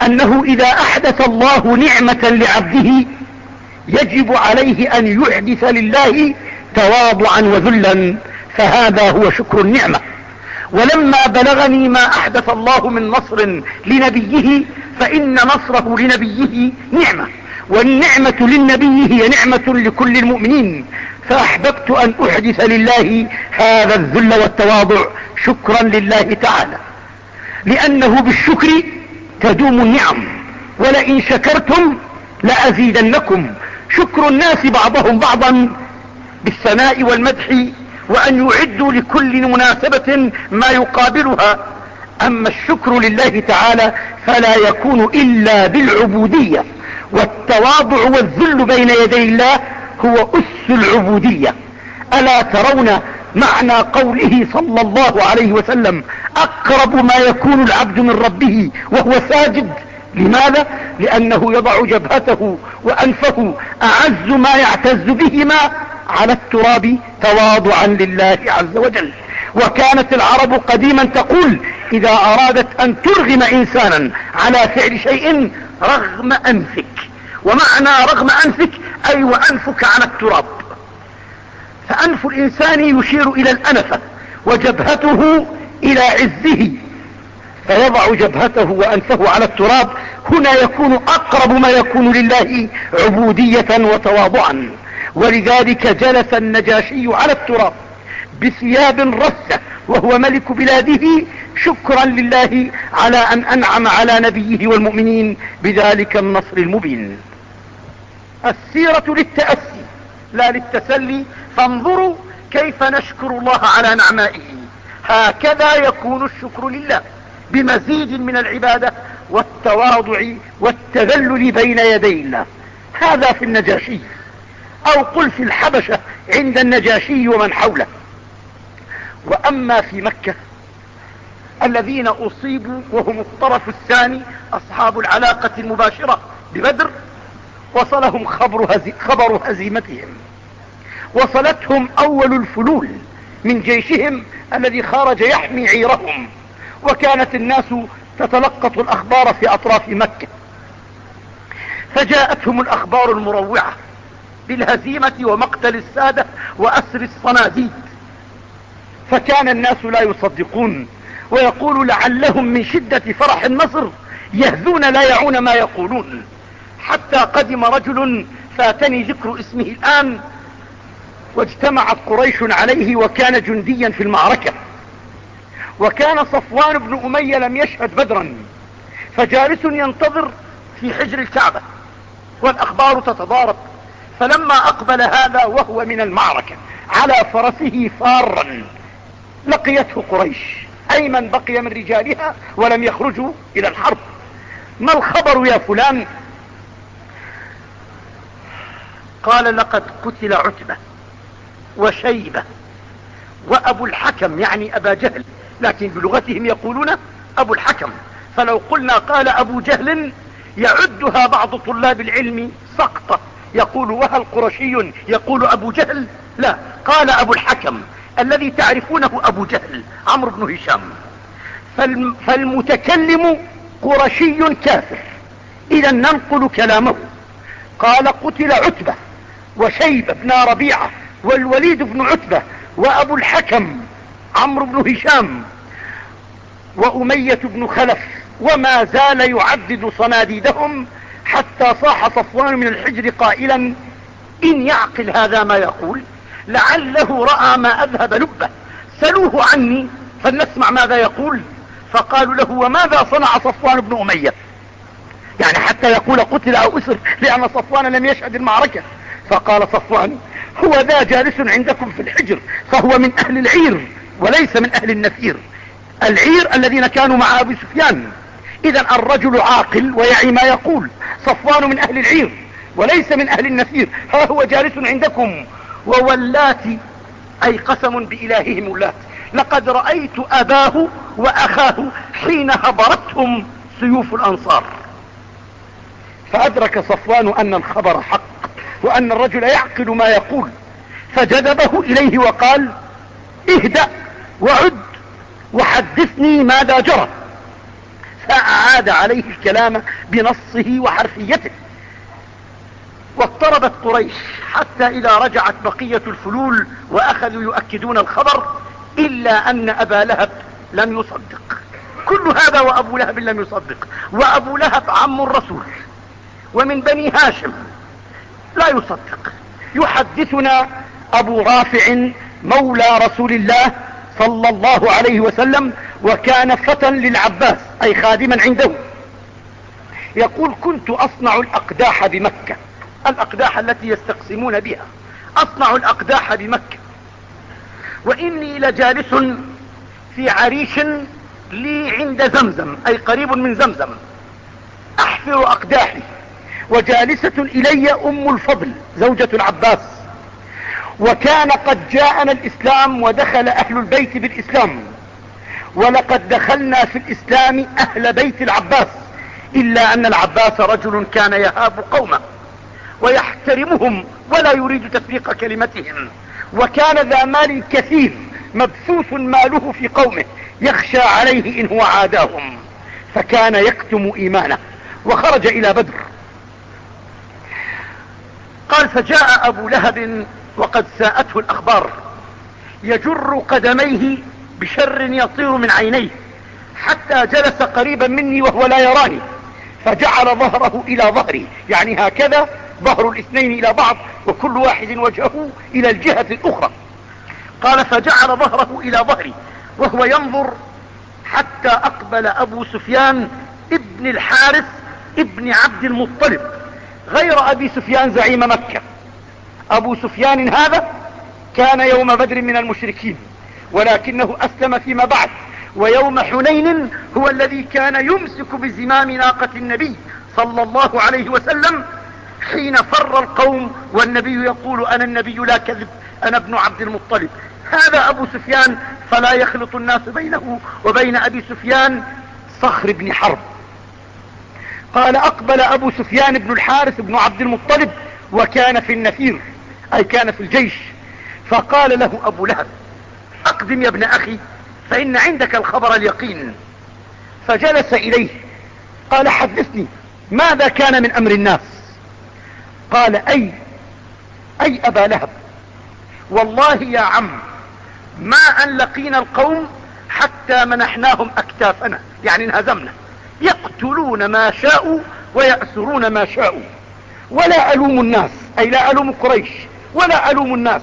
أنه إذا أحدث الله نعمة لعبده يجب عليه أن يحدث لله تواضعا وذلا فهذا هو شكر النعمة. ولما بلغني ما أحدث الله من نصر لنبيه فإن نصره لنبيه نعمة. والنعمة للنبي هي نعمة لكل المؤمنين. فأحببت أن أحدث لله هذا الذل والتواضع شكرا لله تعالى. لأنه بالشكر تدوم النعم ولئن شكرتم لأزيدنكم. شكر الناس بعضهم بعضا بالثناء والمدح وأن يعدوا لكل مناسبة ما يقابلها. أما الشكر لله تعالى فلا يكون إلا بالعبودية. والتواضع والذل بين يدي الله هو أس العبودية. ألا ترون معنى قوله صلى الله عليه وسلم أقرب ما يكون العبد من ربه وهو ساجد؟ لماذا؟ لأنه يضع جبهته وأنفه أعز ما يعتز بهما على التراب تواضعا لله عز وجل. وكانت العرب قديما تقول إذا أرادت أن ترغم إنسانا على فعل شيء رغم أنفك. ومعنى رغم أنفك أي وأنفك على التراب. فأنف الإنسان يشير إلى الأنفة وجبهته إلى عزه فيضع جبهته وأنفه على التراب. هنا يكون أقرب ما يكون لله عبودية وتواضعا. ولذلك جلس النجاشي على التراب بثياب رسة وهو ملك بلاده. شكرا لله على أن أنعم على نبيه والمؤمنين بذلك النصر المبين. السيرة للتأسي لا للتسلي. فانظروا كيف نشكر الله على نعمائه. هكذا يكون الشكر لله بمزيد من العبادة والتواضع والتذلل بين يدي الله. هذا في النجاشي أو قل في الحبشة عند النجاشي ومن حوله. وأما في مكة الذين أصيبوا وهم الطرف الثاني أصحاب العلاقة المباشرة ببدر وصلهم خبر, هزي خبر هزيمتهم. وصلتهم أول الفلول من جيشهم الذي خرج يحمي عيرهم. وكانت الناس تتلقط الأخبار في أطراف مكة. فجاءتهم الأخبار المروعة بالهزيمة ومقتل السادة وأسر الصناديد. فكان الناس لا يصدقون ويقول لعلهم من شدة فرح النصر يهذون لا يعون ما يقولون. حتى قدم رجل فاتني ذكر اسمه الآن واجتمعت قريش عليه وكان جنديا في المعركة. وكان صفوان بن أمية لم يشهد بدرا فجالس ينتظر في حجر الكعبة والأخبار تتضارب. فلما أقبل هذا وهو من المعركة على فرسه فارا لقيته قريش. أي من بقي من رجالها ولم يخرجوا إلى الحرب. ما الخبر يا فلان؟ قال لقد قتل عتبة وشيبة وأبو الحكم يعني أبا جهل لكن بلغتهم يقولون أبو الحكم. فلو قلنا قال أبو جهل يعدها بعض طلاب العلم سقطة. يقول وهل قرشي يقول أبو جهل. لا قال أبو الحكم الذي تعرفونه أبو جهل عمرو بن هشام. فالمتكلم قرشي كافر. إذا ننقل كلامه. قال قتل عتبة. وشيب بن ربيعة والوليد بن عتبة وأبو الحكم عمرو بن هشام وأمية بن خلف وما زال يعدد صناديدهم حتى صاح صفوان من الحجر قائلا إن يعقل هذا ما يقول لعله رأى ما أذهب لبه. سلوه عني فلنسمع ماذا يقول. فقالوا له وماذا صنع صفوان بن أمية؟ يعني حتى يقول قتل أو أسر لأن صفوان لم يشهد المعركة. فقال صفوان هو ذا جالس عندكم في الحجر فهو من أهل العير وليس من أهل النفير. العير الذين كانوا مع أبي سفيان. إذا الرجل عاقل ويعي ما يقول. صفوان من أهل العير وليس من أهل النفير. ها هو جالس عندكم. وولات أي قسم بإلههم اللات. لقد رأيت أباه وأخاه حين هبرتهم سيوف الأنصار. فأدرك صفوان أن الخبر حق. وأن الرجل يعقل ما يقول. فجذبه إليه وقال اهدأ وعد وحدثني ماذا جرى. فأعاد عليه الكلام بنصه وحرفيته. واضطربت قريش حتى إذا رجعت بقية الفلول وأخذوا يؤكدون الخبر إلا أن أبا لهب لم يصدق. كل هذا وأبو لهب لم يصدق. وأبو لهب عم الرسول. ومن بني هاشم لا يصدق. يحدثنا أبو رافع مولى رسول الله صلى الله عليه وسلم وكان فتى للعباس أي خادما عنده. يقول كنت أصنع الأقداح بمكة. الأقداح التي يستقسمون بها. أصنع الأقداح بمكة. وإني لجالس في عريش لي عند زمزم أي قريب من زمزم. أحفر أقداحي. وجالسة إلي أم الفضل زوجة العباس. وكان قد جاءنا الإسلام ودخل أهل البيت بالإسلام. ولقد دخلنا في الإسلام أهل بيت العباس إلا أن العباس رجل كان يهاب قومه ويحترمهم ولا يريد تفريق كلمتهم. وكان ذا مال كثير مبثوث ماله في قومه يخشى عليه إن هو عاداهم. فكان يكتم إيمانه وخرج إلى بدر. قال فجاء أبو لهب وقد ساءته الأخبار. يجر قدميه بشر يطير من عينيه حتى جلس قريبا مني وهو لا يراني فجعل ظهره إلى ظهري. يعني هكذا ظهر الاثنين إلى بعض وكل واحد وجهه إلى الجهة الأخرى. قال فجعل ظهره إلى ظهري وهو ينظر حتى أقبل أبو سفيان ابن الحارث ابن عبد المطلب. غير أبي سفيان زعيم مكة. أبو سفيان هذا كان يوم بدر من المشركين ولكنه أسلم فيما بعد ويوم حنين هو الذي كان يمسك بزمام ناقة النبي صلى الله عليه وسلم حين فر القوم والنبي يقول أنا النبي لا كذب أنا ابن عبد المطلب. هذا أبو سفيان فلا يخلط الناس بينه وبين أبي سفيان صخر بن حرب. قال أقبل أبو سفيان بن الحارث بن عبد المطلب وكان في النفير أي كان في الجيش. فقال له أبو لهب أقدم يا ابن أخي فإن عندك الخبر اليقين. فجلس إليه قال حدثني ماذا كان من أمر الناس؟ قال أي أي أبا لهب. والله يا عم ما أن لقينا القوم حتى منحناهم أكتافنا يعني انهزمنا. يقتلون ما شاءوا ويأسرون ما شاءوا. ولا ألوم الناس أي لا ألوم قريش ولا ألوم الناس.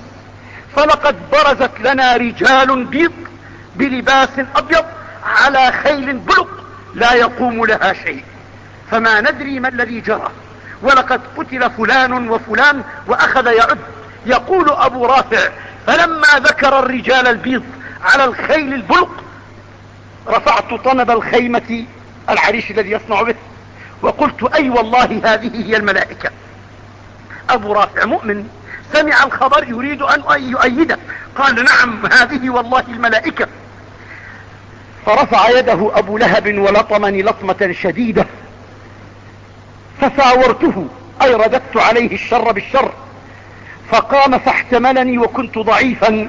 فلقد برزت لنا رجال بيض بلباس أبيض على خيل بلق لا يقوم لها شيء. فما ندري ما الذي جرى. ولقد قتل فلان وفلان وأخذ يعد. يقول أبو رافع فلما ذكر الرجال البيض على الخيل البلق رفعت طنب الخيمة العريش الذي يصنع به. وقلت أي والله هذه هي الملائكة. أبو رافع مؤمن سمع الخبر يريد أن يؤيده. قال نعم هذه والله الملائكة. فرفع يده أبو لهب ولطمني لطمة شديدة. فساورته أي رددت عليه الشر بالشر. فقام فاحتملني وكنت ضعيفا.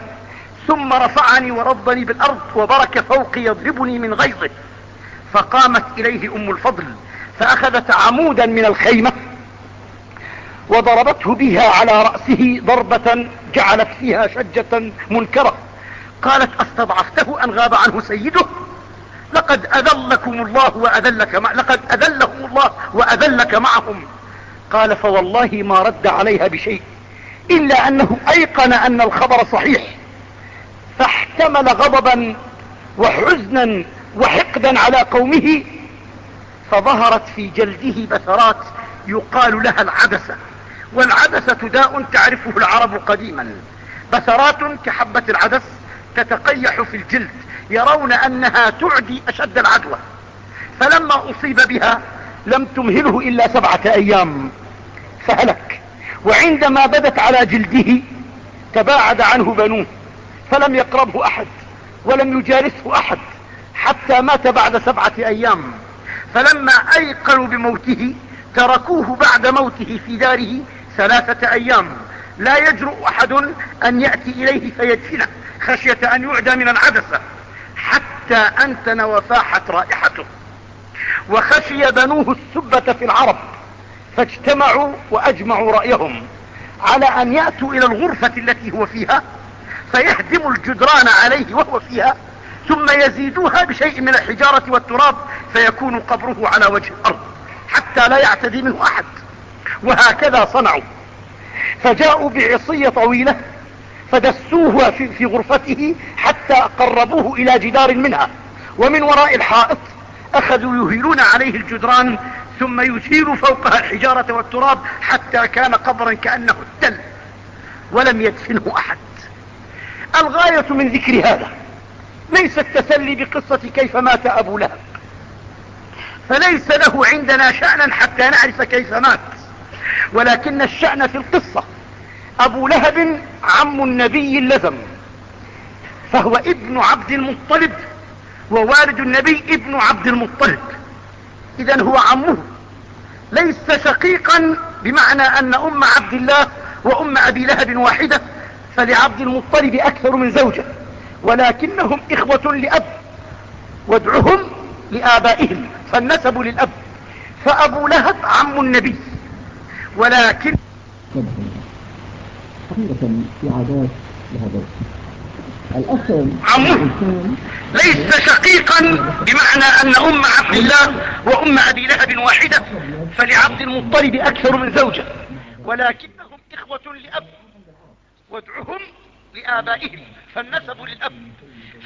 ثم رفعني ورضني بالأرض وبرك فوقي يضربني من غيظه. فقامت إليه أم الفضل فأخذت عمودا من الخيمة وضربته بها على رأسه ضربة جعلت فيها شجة منكرة. قالت أستضعفته أن غاب عنه سيده؟ لقد أذلكم الله وأذلك مع لقد أذلهم الله وأذلك معهم. قال فوالله ما رد عليها بشيء إلا أنه أيقن أن الخبر صحيح. فاحتمل غضبا وحزنا وحقدا على قومه فظهرت في جلده بثرات يقال لها العدسة والعدسة داء تعرفه العرب قديما. بثرات كحبة العدس تتقيح في الجلد يرون أنها تعدي أشد العدوى. فلما أصيب بها لم تمهله إلا سبعة أيام. فهلك. وعندما بدت على جلده تباعد عنه بنوه فلم يقربه أحد ولم يجالسه أحد. حتى مات بعد سبعة أيام. فلما أيقنوا بموته تركوه بعد موته في داره ثلاثة أيام. لا يجرؤ أحد أن يأتي إليه فيدفنه خشية أن يعدى من العدسة حتى أنتن وفاحت رائحته. وخشي بنوه السبة في العرب فاجتمعوا وأجمعوا رأيهم على أن يأتوا إلى الغرفة التي هو فيها فيهدموا الجدران عليه وهو فيها ثم يزيدوها بشيء من الحجارة والتراب فيكون قبره على وجه الأرض حتى لا يعتدي منه أحد. وهكذا صنعوا. فجاءوا بعصية طويلة فدسوه في, في غرفته حتى قربوه إلى جدار منها. ومن وراء الحائط أخذوا يهيلون عليه الجدران ثم يثير فوقها الحجارة والتراب حتى كان قبرا كأنه التل ولم يدفنه أحد. الغاية من ذكر هذا ليس التسلي بقصة كيف مات أبو لهب. فليس له عندنا شأنا حتى نعرف كيف مات. ولكن الشأن في القصة. أبو لهب عم النبي اللزم. فهو ابن عبد المطلب ووالد النبي ابن عبد المطلب. اذا هو عمه. ليس شقيقا بمعنى أن أم عبد الله وأم أبي لهب واحدة فلعبد المطلب أكثر من زوجة. ولكنهم إخوة لأب وادعهم لآبائهم فالنسب للأب. فأبو لهب عم النبي. ولكن حقيقة في عادات لهذا عمه ليس شقيقا بمعنى أن أم عبد الله وأم أبي لهب واحدة فلعبد المطلب أكثر من زوجة. ولكنهم إخوة لأب وادعهم لآبائهم فالنسب للأب.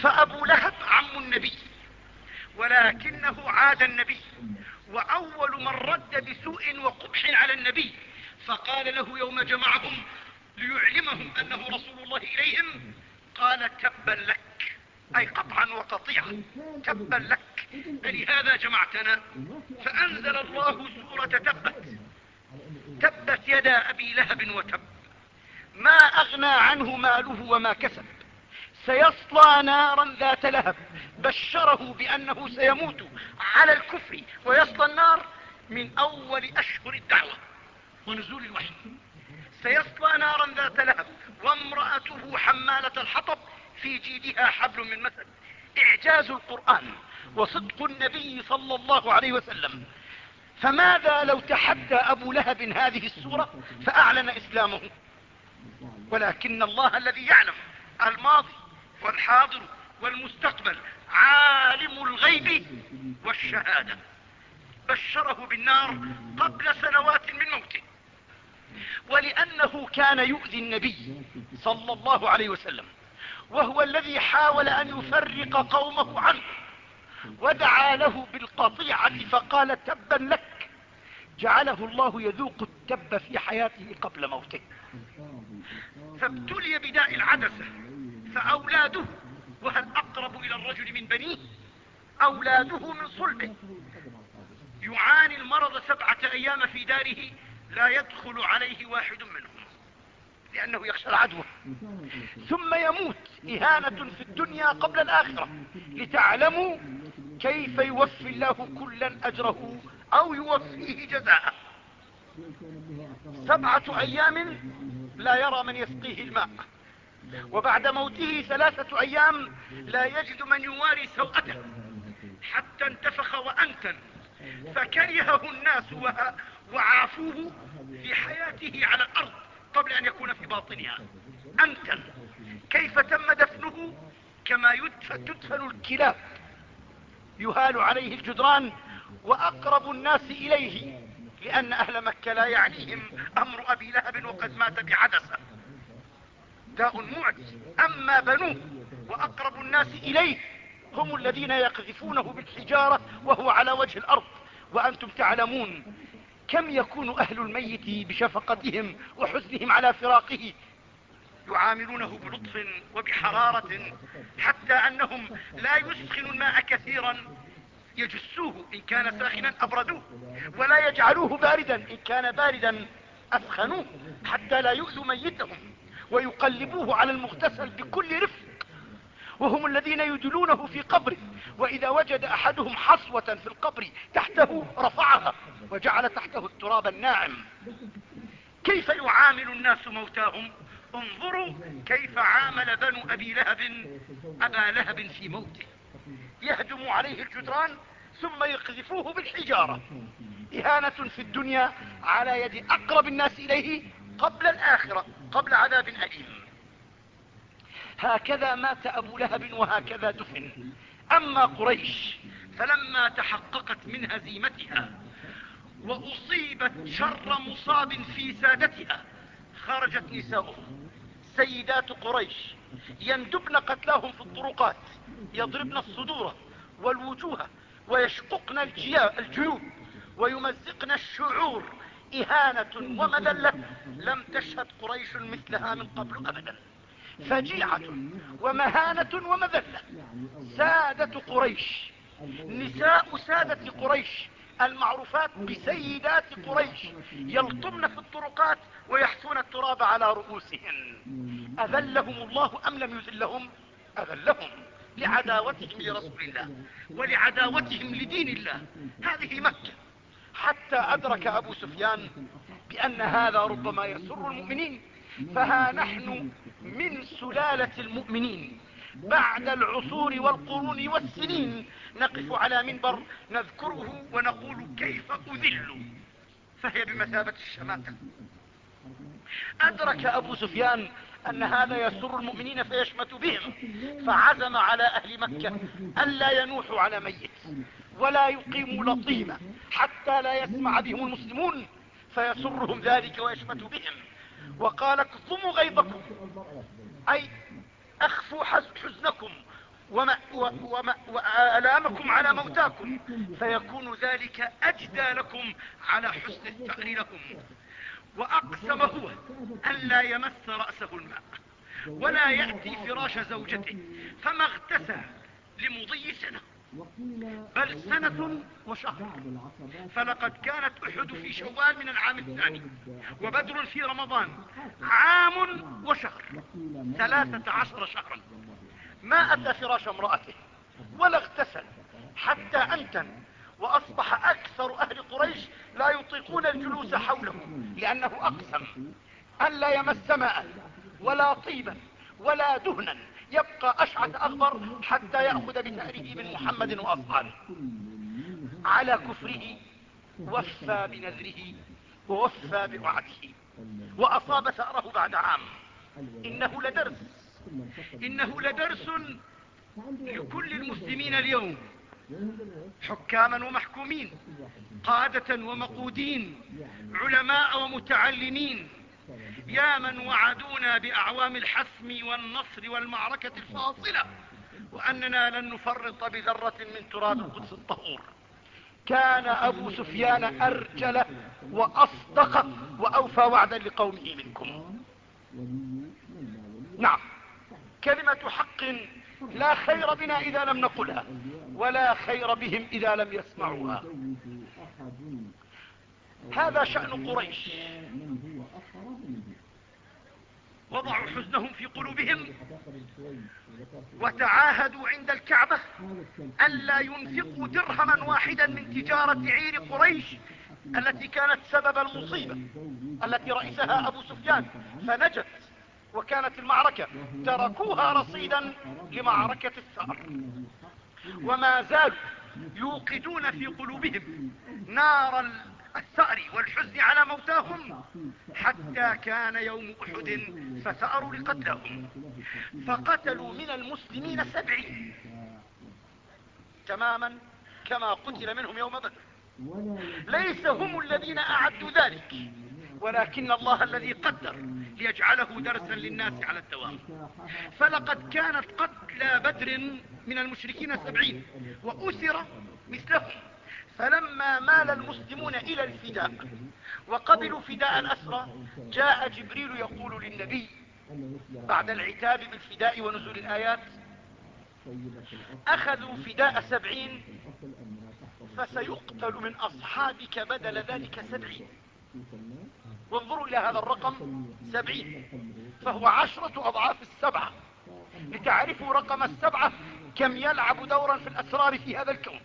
فأبو لهب عم النبي ولكنه عاد النبي وأول من رد بسوء وقبح على النبي فقال له يوم جمعهم ليعلمهم أنه رسول الله إليهم قال تبا لك. أي قطعا وقطيعا. تبا لك. فلهذا جمعتنا فأنزل الله سورة تبت. تبت يدا أبي لهب وتب. ما أغنى عنه ماله وما كسب. سيصلى نارا ذات لهب. بشره بأنه سيموت على الكفر ويصلى النار من أول أشهر الدعوة ونزول الوحي. سيصلى نارا ذات لهب وامرأته حمالة الحطب في جيدها حبل من مسد إعجاز القرآن وصدق النبي صلى الله عليه وسلم. فماذا لو تحدى أبو لهب هذه السورة فأعلن إسلامه؟ ولكن الله الذي يعلم الماضي والحاضر والمستقبل عالم الغيب والشهادة. بشره بالنار قبل سنوات من موته. ولأنه كان يؤذي النبي صلى الله عليه وسلم وهو الذي حاول أن يفرق قومه عنه. ودعا له بالقطيعة فقال تبا لك. جعله الله يذوق التب في حياته قبل موته. فابتلي بداء العدسة فأولاده وهل أقرب إلى الرجل من بنيه؟ أولاده من صلبه. يعاني المرض سبعة أيام في داره لا يدخل عليه واحد منهم لأنه يخشى العدوى. ثم يموت إهانة في الدنيا قبل الآخرة. لتعلموا كيف يوفي الله كلا أجره أو يوفيه جزاءه. سبعة أيام لا يرى من يسقيه الماء. وبعد موته ثلاثة أيام لا يجد من يواري سوءته. حتى انتفخ وأنتن. فكرهه الناس وعافوه في حياته على الأرض قبل أن يكون في باطنها. أنتن. كيف تم دفنه؟ كما تدفن الكلاب. يهال عليه الجدران وأقرب الناس إليه. لأن أهل مكة لا يعنيهم أمر أبي لهب وقد مات بعدسة. داء معدي أما بنوه وأقرب الناس إليه هم الذين يقذفونه بالحجارة وهو على وجه الأرض. وأنتم تعلمون كم يكون أهل الميت بشفقتهم وحزنهم على فراقه يعاملونه بلطف وبحرارة حتى أنهم لا يسخنوا الماء كثيرا يجسوه إن كان ساخنا أبردوه ولا يجعلوه باردا إن كان باردا أسخنوه حتى لا يؤذوا ميتهم ويقلبوه على المغتسل بكل رفق. وهم الذين يدلونه في قبره وإذا وجد أحدهم حصوة في القبر تحته رفعها وجعل تحته التراب الناعم. كيف يعامل الناس موتاهم؟ انظروا كيف عامل بنو أبي لهب أبا لهب في موته. يهدم عليه الجدران ثم يقذفوه بالحجارة. إهانة في الدنيا على يد أقرب الناس إليه قبل الآخرة قبل عذاب أليم. هكذا مات أبو لهب وهكذا دفن. أما قريش فلما تحققت من هزيمتها وأصيبت شر مصاب في سادتها خرجت نساؤهم سيدات قريش. يندبن قتلاهم في الطرقات يضربن الصدور والوجوه ويشققن الجيوب ويمزقن الشعور. إهانة ومذلة لم تشهد قريش مثلها من قبل أبدا. فجيعة ومهانة ومذلة سادة قريش. نساء سادة قريش المعروفات بسيدات قريش. يلطمن في الطرقات ويحثون التراب على رؤوسهن أذلهم الله أم لم يذلهم؟ أذلهم. لعداوتهم لرسول الله ولعداوتهم لدين الله. هذه مكة. حتى أدرك أبو سفيان بأن هذا ربما يسر المؤمنين. فها نحن من سلالة المؤمنين. بعد العصور والقرون والسنين نقف على منبر نذكره ونقول كيف أذل فهي بمثابة الشماتة. أدرك أبو سفيان أن هذا يسر المؤمنين فيشمت بهم. فعزم على أهل مكة ألا ينوحوا على ميت ولا يقيموا لطيمة حتى لا يسمع بهم المسلمون فيسرهم ذلك ويشمت بهم. وقال اكظموا غيظكم أي أخفوا حزنكم وآلامكم على موتاكم فيكون ذلك أجدى لكم على حسن لكم وأقسم هو أن لا يمس رأسه الماء ولا يأتي فراش زوجته فما اغتسل لمضي سنة بل سنة وشهر. فلقد كانت أحد في شوال من العام الثاني وبدر في رمضان عام وشهر ثلاثة عشر شهرا. ما أتى فراش امرأته ولا اغتسل حتى أنتن وأصبح أكثر أهل قريش لا يطيقون الجلوس حوله لأنه أقسم أن لا يمس ماء ولا طيبا ولا دهنا. يبقى أشعث أخضر حتى يأخذ بثأره من محمد وأصحابه. على كفره وفى بنذره ووفى بوعده. وأصاب ثأره بعد عام. إنه لدرس. إنه لدرس لكل المسلمين اليوم. حكاما ومحكومين قادة ومقودين علماء ومتعلمين. يا من وعدونا بأعوام الحسم والنصر والمعركة الفاصلة وأننا لن نفرط بذرة من تراب القدس الطهور. كان أبو سفيان أرجل وأصدق وأوفى وعدا لقومه منكم. نعم كلمة حق لا خير بنا إذا لم نقلها. ولا خير بهم إذا لم يسمعوها. هذا شأن قريش. وضعوا حزنهم في قلوبهم وتعاهدوا عند الكعبة ألا ينفقوا درهما واحدا من تجارة عير قريش التي كانت سبب المصيبة التي رئيسها أبو سفيان. فنجت وكانت المعركة تركوها رصيدا لمعركة الثأر وما زالوا يوقدون في قلوبهم نار الثأر والحزن على موتاهم حتى كان يوم أحد فثأروا لقتلهم. فقتلوا من المسلمين سبعين. تماما كما قتل منهم يوم بدر. ليس هم الذين أعدوا ذلك. ولكن الله الذي قدر ليجعله درسا للناس على الدوام. فلقد كانت قتلى بدر من المشركين سبعين وأسر مثلهم فلما مال المسلمون إلى الفداء وقبلوا فداء الأسرى جاء جبريل يقول للنبي بعد العتاب بالفداء ونزول الآيات أخذوا فداء سبعين فسيقتل من أصحابك بدل ذلك سبعين. وانظروا إلى هذا الرقم سبعين فهو عشرة أضعاف السبعة. لتعرفوا رقم السبعة كم يلعب دورا في الأسرار في هذا الكون.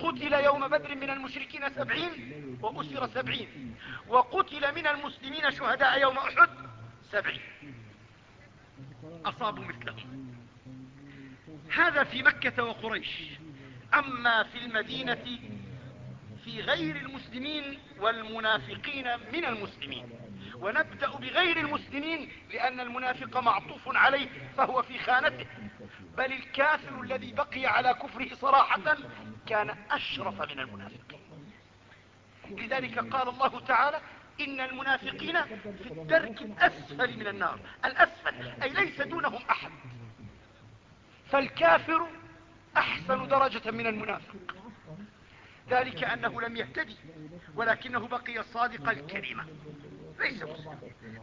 قتل يوم بدر من المشركين سبعين وأسر سبعين. وقتل من المسلمين شهداء يوم أحد سبعين. أصابوا مثلهم. هذا في مكة وقريش. أما في المدينة في غير المسلمين والمنافقين من المسلمين. ونبدأ بغير المسلمين لأن المنافق معطوف عليه فهو في خانته. بل الكافر الذي بقي على كفره صراحة كان أشرف من المنافقين لذلك قال الله تعالى إن المنافقين في الدرك الأسفل من النار. الأسفل أي ليس دونهم أحد. فالكافر أحسن درجة من المنافق. ذلك أنه لم يهتدي ولكنه بقي الصادق الكريم ليس مسلم.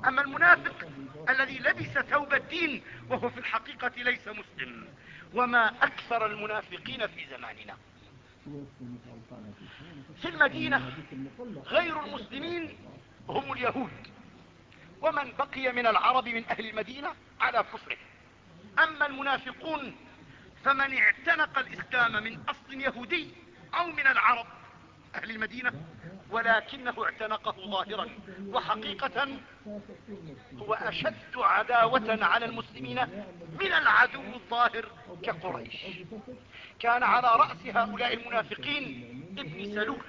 أما المنافق الذي لبس ثوب الدين وهو في الحقيقة ليس مسلم. وما أكثر المنافقين في زماننا. في المدينة غير المسلمين هم اليهود. ومن بقي من العرب من أهل المدينة على كفره. أما المنافقون فمن اعتنق الإسلام من أصل يهودي أو من العرب أهل المدينة ولكنه اعتنقه ظاهرا وحقيقة هو أشد عداوة على المسلمين من العدو الظاهر كقريش. كان على رأس هؤلاء المنافقين ابن سلول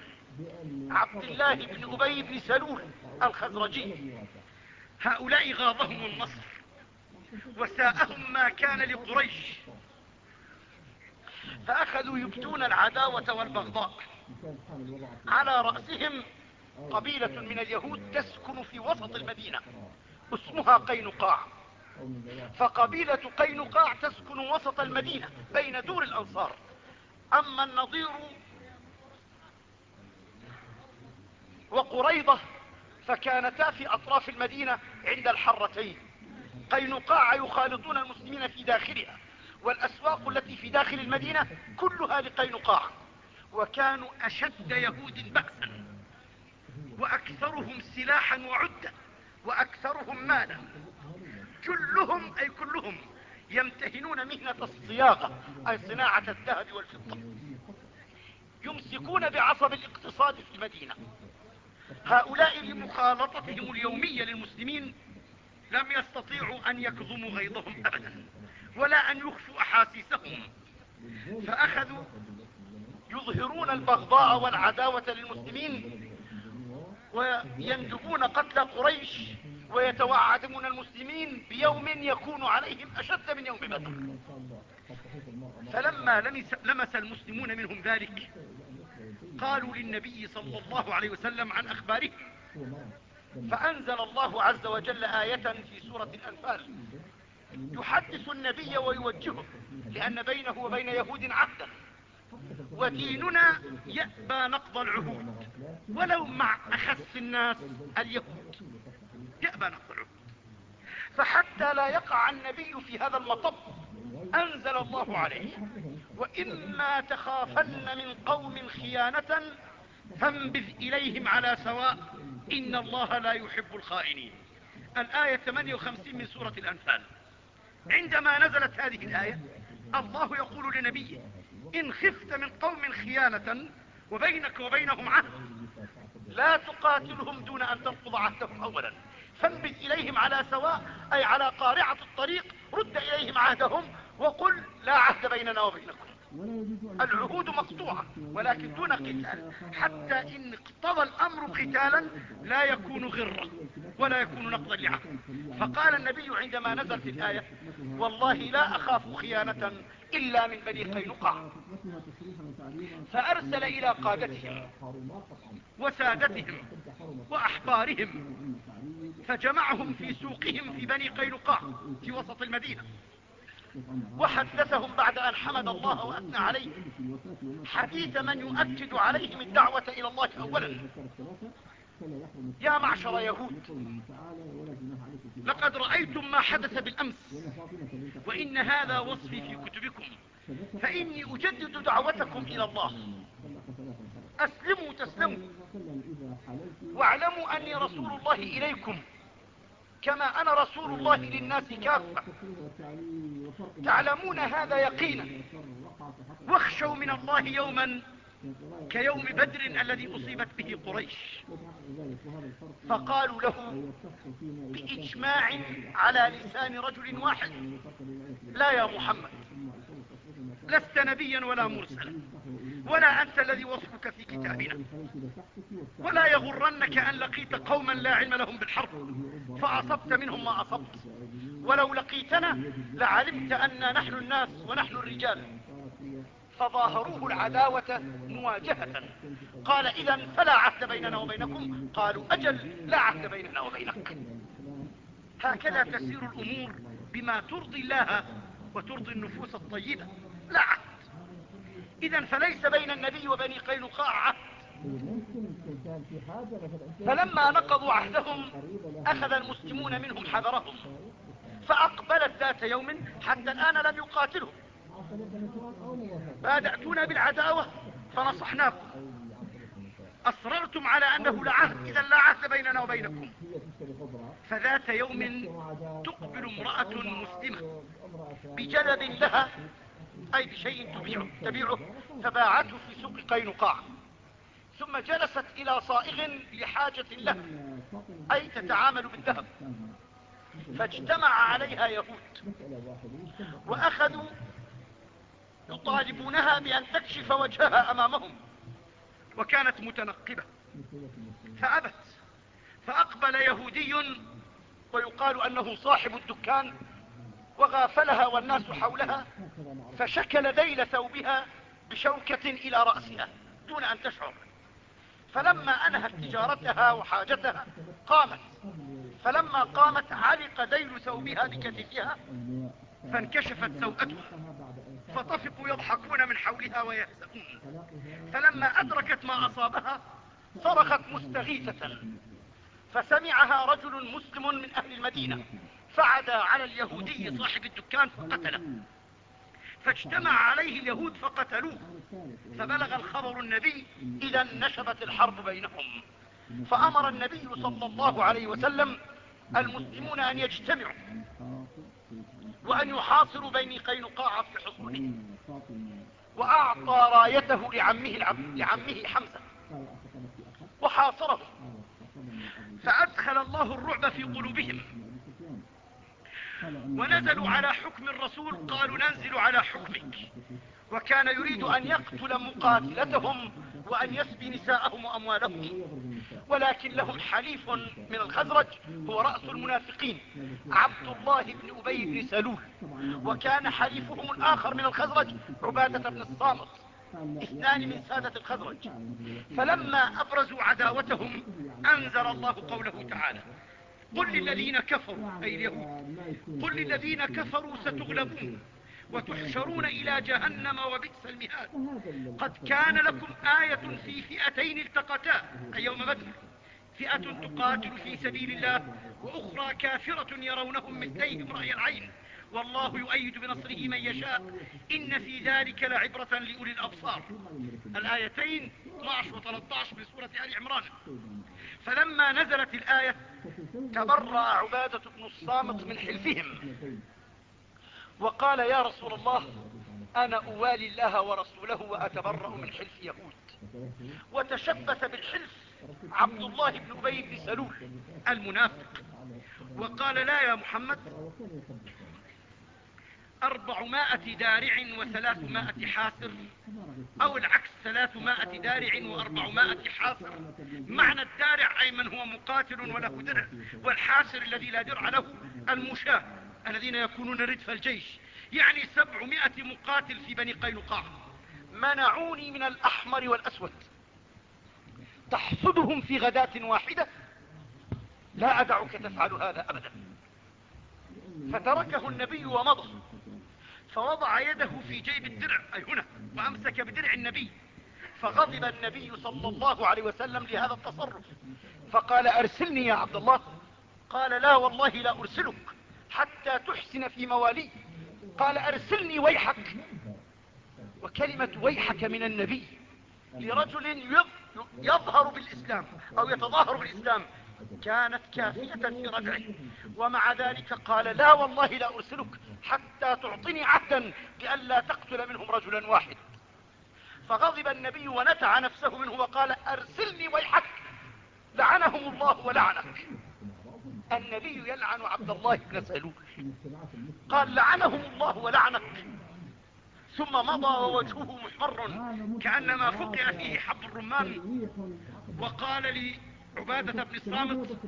عبد الله بن أبي بن سلول الخزرجي. هؤلاء غاضهم النصر وساءهم ما كان لقريش. فأخذوا يبتون العداوة والبغضاء. على رأسهم قبيلة من اليهود تسكن في وسط المدينة اسمها قينقاع. فقبيلة قينقاع تسكن وسط المدينة بين دور الأنصار. أما النظير وقريضة فكانتا في أطراف المدينة عند الحرتين. قينقاع يخالطون المسلمين في داخلها. والأسواق التي في داخل المدينة كلها لقينقاع وكانوا أشد يهود بأسا. وأكثرهم سلاحا وعدة وأكثرهم مالا. كلهم أي كلهم يمتهنون مهنة الصياغة أي صناعة الذهب والفضة. يمسكون بعصب الاقتصاد في المدينة. هؤلاء لمخالطتهم اليومية للمسلمين لم يستطيعوا أن يكظموا غيظهم أبدا. ولا أن يخفوا أحاسيسهم. فأخذوا يظهرون البغضاء والعداوة للمسلمين ويندبون قتل قريش ويتوعدون المسلمين بيوم يكون عليهم أشد من يوم بدر. فلما لمس المسلمون منهم ذلك قالوا للنبي صلى الله عليه وسلم عن أخبارهم فأنزل الله عز وجل آية في سورة الأنفال. يحدث النبي ويوجهه لأن بينه وبين يهود عهدا وديننا يأبى نقض العهود ولو مع أخس الناس اليهود يأبى نقض العهود. فحتى لا يقع النبي في هذا المطب أنزل الله عليه. وإما تخافن من قوم خيانة فانبذ إليهم على سواء إن الله لا يحب الخائنين. الآية 58 من سورة الأنفال. عندما نزلت هذه الآية الله يقول لنبيه إن خفت من قوم خيانة وبينك وبينهم عهد لا تقاتلهم دون أن تنقض عهدهم أولا. فانبذ إليهم على سواء أي على قارعة الطريق رد إليهم عهدهم وقل لا عهد بيننا وبينكم. العهود مقطوعة ولكن دون قتال. حتى إن اقتضى الأمر قتالا لا يكون غرة ولا يكون نقضا لعهد فقال النبي عندما نزل في الآية والله لا أخاف خيانة إلا من بني قينقاع. فأرسل إلى قادتهم وسادتهم وأحبارهم فجمعهم في سوقهم في بني قينقاع في وسط المدينة. وحدثهم بعد أن حمد الله وأثنى عليه. حديث من يؤكد عليهم الدعوة إلى الله أولا. يا معشر يهود لقد رأيتم ما حدث بالأمس وإن هذا وصفي في كتبكم فإني أجدد دعوتكم إلى الله. أسلموا تسلموا. واعلموا أني رسول الله إليكم. كما أنا رسول الله للناس كافة. تعلمون هذا يقينا. واخشوا من الله يوما كيوم بدر الذي أصيبت به قريش. فقالوا له بإجماع على لسان رجل واحد. لا يا محمد لست نبيا ولا مرسلا ولا أنت الذي وصفك في كتابنا. ولا يغرنك أن لقيت قوما لا علم لهم بالحرب. فأصبت منهم ما أصبت. ولو لقيتنا لعلمت أننا نحن الناس ونحن الرجال. فظاهروه العداوة مواجهة. قال إذا فلا عهد بيننا وبينكم. قالوا أجل لا عهد بيننا وبينك. هكذا تسير الأمور بما ترضي الله وترضي النفوس الطيبة. لا عهد. إذا فليس بين النبي وبني قينقاع عهد. فلما نقضوا عهدهم أخذ المسلمون منهم حذرهم فأقبلت ذات يوم حتى الآن لم يقاتلهم. بادأتونا بالعداوة فنصحناكم. أصررتم على أنه لا عهد إذا لا عهد بيننا وبينكم. فذات يوم تقبل امرأة مسلمة بجلب لها أي بشيء تبيعه, تبيعه فباعته في سوق قينقاع. ثم جلست إلى صائغ لحاجة له أي تتعامل بالذهب. فاجتمع عليها يهود وأخذوا يطالبونها بأن تكشف وجهها أمامهم وكانت متنقبة. فأبت فأقبل يهودي ويقال أنه صاحب الدكان وغافلها والناس حولها فشكل ذيل ثوبها بشوكة إلى رأسها دون أن تشعر. فلما أنهت تجارتها وحاجتها قامت. فلما قامت علق ذيل ثوبها بكتفها فانكشفت سوءتها فطفقوا يضحكون من حولها ويهزؤون فلما أدركت ما أصابها صرخت مستغيثة. فسمعها رجل مسلم من أهل المدينة فعدا على اليهودي صاحب الدكان فقتله. فاجتمع عليه اليهود فقتلوه. فبلغ الخبر النبي إذا نشبت الحرب بينهم. فأمر النبي صلى الله عليه وسلم المسلمون أن يجتمعوا وأن يحاصروا بني قينقاع في حصونه وأعطى رايته لعمه. لعمه حمزة. وحاصره. فأدخل الله الرعب في قلوبهم. ونزلوا على حكم الرسول قالوا ننزل على حكمك. وكان يريد أن يقتل مقاتلتهم وأن يسبي نساءهم وأموالهم. ولكن لهم حليف من الخزرج هو رأس المنافقين عبد الله بن أبي بن سلول. وكان حليفهم الآخر من الخزرج عبادة بن الصامت اثنان من سادة الخزرج. فلما أبرزوا عداوتهم أنزل الله قوله تعالى قل للذين كفروا أي اليهود. قل للذين كفروا ستغلبون وتحشرون إلى جهنم وبئس المهاد. قد كان لكم آية في فئتين التقتا أي يوم بدر. فئة تقاتل في سبيل الله وأخرى كافرة يرونهم مثليهم رأي العين. والله يؤيد بنصره من يشاء. إن في ذلك لعبرة لأولي الأبصار. الآيتين 12 و 13 من سورة آل عمران. فلما نزلت الآية تبرأ عبادة بن الصامت من حلفهم. وقال يا رسول الله أنا أوالي الله ورسوله وأتبرأ من حلف يهود. وتشبث بالحلف عبد الله بن أبي بن سلول المنافق. وقال لا يا محمد أربعمائة دارع وثلاثمائة حاسر أو العكس ثلاثمائة دارع وأربعمائة حاسر معنى الدارع أي من هو مقاتل وله درع والحاسر الذي لا درع له المشاة الذين يكونون ردف الجيش. يعني سبعمائة مقاتل في بني قينقاع. منعوني من الأحمر والأسود. تحصدهم في غداة واحدة؟ لا أدعك تفعل هذا أبدا. فتركه النبي ومضى. فوضع يده في جيب الدرع أي هنا وأمسك بدرع النبي. فغضب النبي صلى الله عليه وسلم لهذا التصرف. فقال أرسلني يا عبد الله. قال لا والله لا أرسلك حتى تحسن في موالي. قال أرسلني ويحك. وكلمة ويحك من النبي لرجل يظهر بالإسلام أو يتظاهر بالإسلام كانت كافية في رجعه. ومع ذلك قال لا والله لا أرسلك حتى تعطني عهدا بأن لا تقتل منهم رجلا واحد فغضب النبي ونتع نفسه منه وقال أرسلني ويحك. لعنهم الله ولعنك. النبي يلعن عبد الله بن سلول. قال لعنهم الله ولعنك. ثم مضى ووجهه محمر كأنما فقع فيه حب الرمان. وقال لعبادة بن الصامت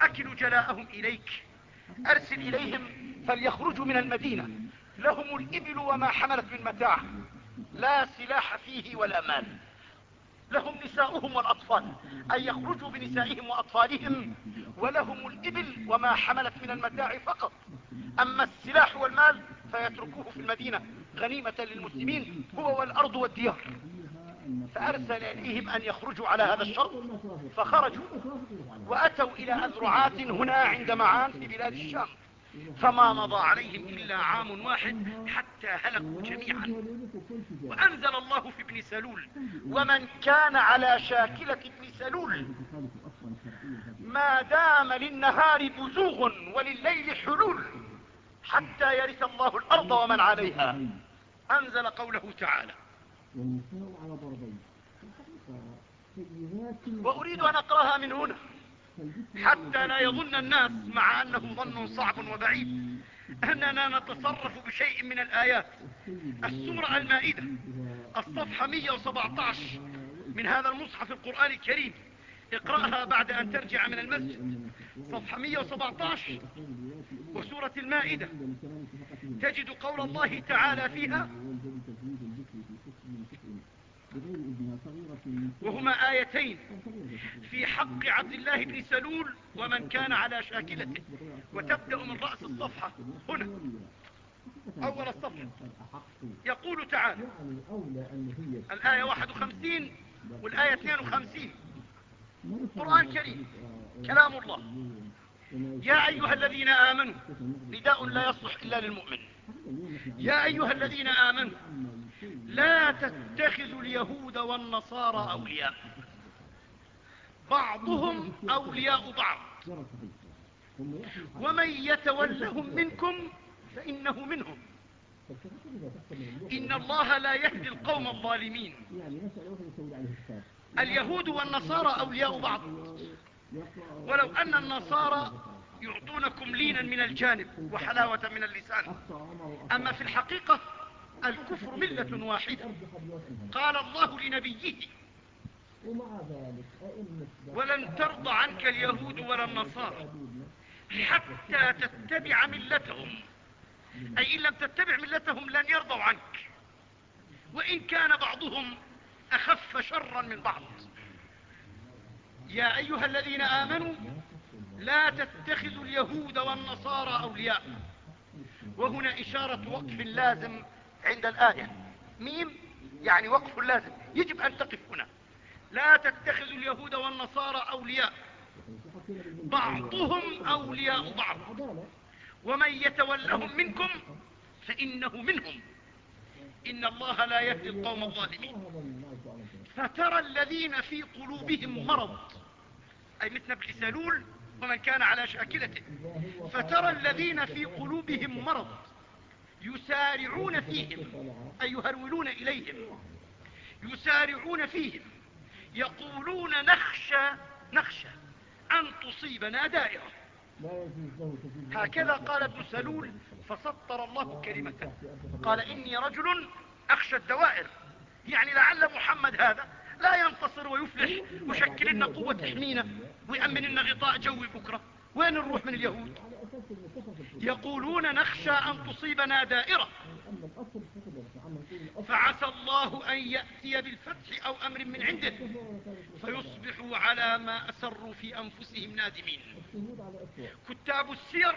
أكل جلاءهم إليك. أرسل إليهم فليخرجوا من المدينة. لهم الإبل وما حملت من متاع. لا سلاح فيه ولا مال. لهم نساؤهم والأطفال. أن يخرجوا بنسائهم وأطفالهم. ولهم الإبل وما حملت من المتاع فقط. أما السلاح والمال فيتركوه في المدينة. غنيمة للمسلمين. هو والأرض والديار. فأرسل إليهم أن يخرجوا على هذا الشرط فخرجوا وأتوا إلى أذرعات هنا عند معان في بلاد الشام. فما مضى عليهم إلا عام واحد حتى هلكوا جميعا. وأنزل الله في ابن سلول ومن كان على شاكلة ابن سلول ما دام للنهار بزوغ ولليل حلول حتى يرث الله الأرض ومن عليها. أنزل قوله تعالى وأريد أن أقرأها من هنا. حتى لا يظن الناس مع أنه ظن صعب وبعيد أننا نتصرف بشيء من الآيات. السورة المائدة الصفحة 117 من هذا المصحف القرآن الكريم. اقرأها بعد أن ترجع من المسجد. صفحة 117 وسورة المائدة. تجد قول الله تعالى فيها وهما آيتين. في حق عبد الله بن سلول ومن كان على شاكلته. وتبدأ من رأس الصفحة. هنا. أول الصفحة. يقول تعالى. الآية 51 والآية 52 قرآن كريم. كلام الله. يا أيها الذين آمنوا. نداء لا يصلح إلا للمؤمن. يا أيها الذين آمنوا. لا تتخذوا اليهود والنصارى أولياء. بعضهم أولياء بعض. ومن يتولهم منكم فإنه منهم. إن الله لا يهدي القوم الظالمين. اليهود والنصارى أولياء بعض. ولو أن النصارى يعطونكم لينا من الجانب وحلاوة من اللسان. أما في الحقيقة الكفر ملة واحدة. قال الله لنبيه. ولن ترضى عنك اليهود ولا النصارى حتى تتبع ملتهم. أي إن لم تتبع ملتهم لن يرضوا عنك. وإن كان بعضهم أخف شرا من بعض. يا أيها الذين آمنوا لا تتخذوا اليهود والنصارى أولياء. وهنا إشارة وقف لازم عند الآية. ميم يعني وقف لازم. يجب أن تقف هنا. لا تتخذوا اليهود والنصارى أولياء. بعضهم أولياء بعض. ومن يتولهم منكم فإنه منهم. إن الله لا يهدي القوم الظالمين. فترى الذين في قلوبهم مرض. أي مثل ابن سلول ومن كان على شاكلته. فترى الذين في قلوبهم مرض. يسارعون فيهم أي يهرولون إليهم. يسارعون فيهم. يقولون نخشى نخشى أن تصيبنا دائرة. هكذا قال ابن سلول فسطر الله كلمته. قال إني رجل أخشى الدوائر. يعني لعل محمد هذا لا ينتصر ويفلح وشكل لنا قوة تحمينا ويأمن لنا غطاء جوي بكرة. وين نروح من اليهود؟ يقولون نخشى أن تصيبنا دائرة. فعسى الله أن يأتي بالفتح أو أمر من عنده فيصبحوا على ما أسروا في أنفسهم نادمين. كتاب السير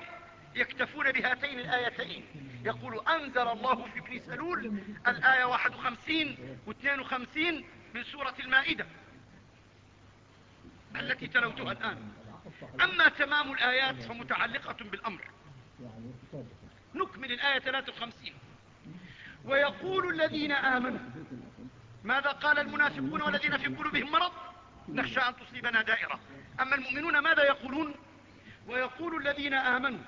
يكتفون بهاتين الآيتين. يقول أنزل الله في ابن سلول الآية 51 و 52 من سورة المائدة التي تلوتها الآن. أما تمام الآيات فمتعلقة بالأمر. نكمل الآية 53 ويقول الذين آمنوا ماذا قال المنافقون والذين في قلوبهم مرض؟ نخشى أن تصيبنا دائرة. أما المؤمنون ماذا يقولون؟ ويقول الذين آمنوا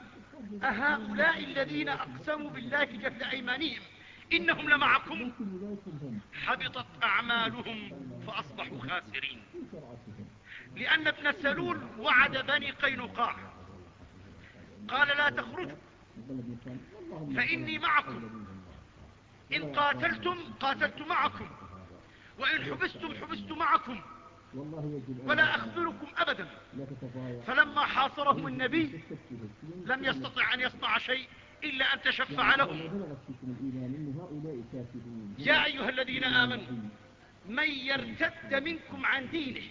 أهؤلاء الذين أقسموا بالله جهد أيمانهم إنهم لمعكم. حبطت أعمالهم فأصبحوا خاسرين. لأن ابن سلول وعد بني قينقاع. قال لا تخرجوا. فإني معكم. إن قاتلتم قاتلت معكم. وإن حبستم حبست معكم. ولا أخذلكم أبدا. فلما حاصرهم النبي لم يستطع أن يصنع شيء إلا أن تشفع لهم. يا أيها الذين آمنوا من يرتد منكم عن دينه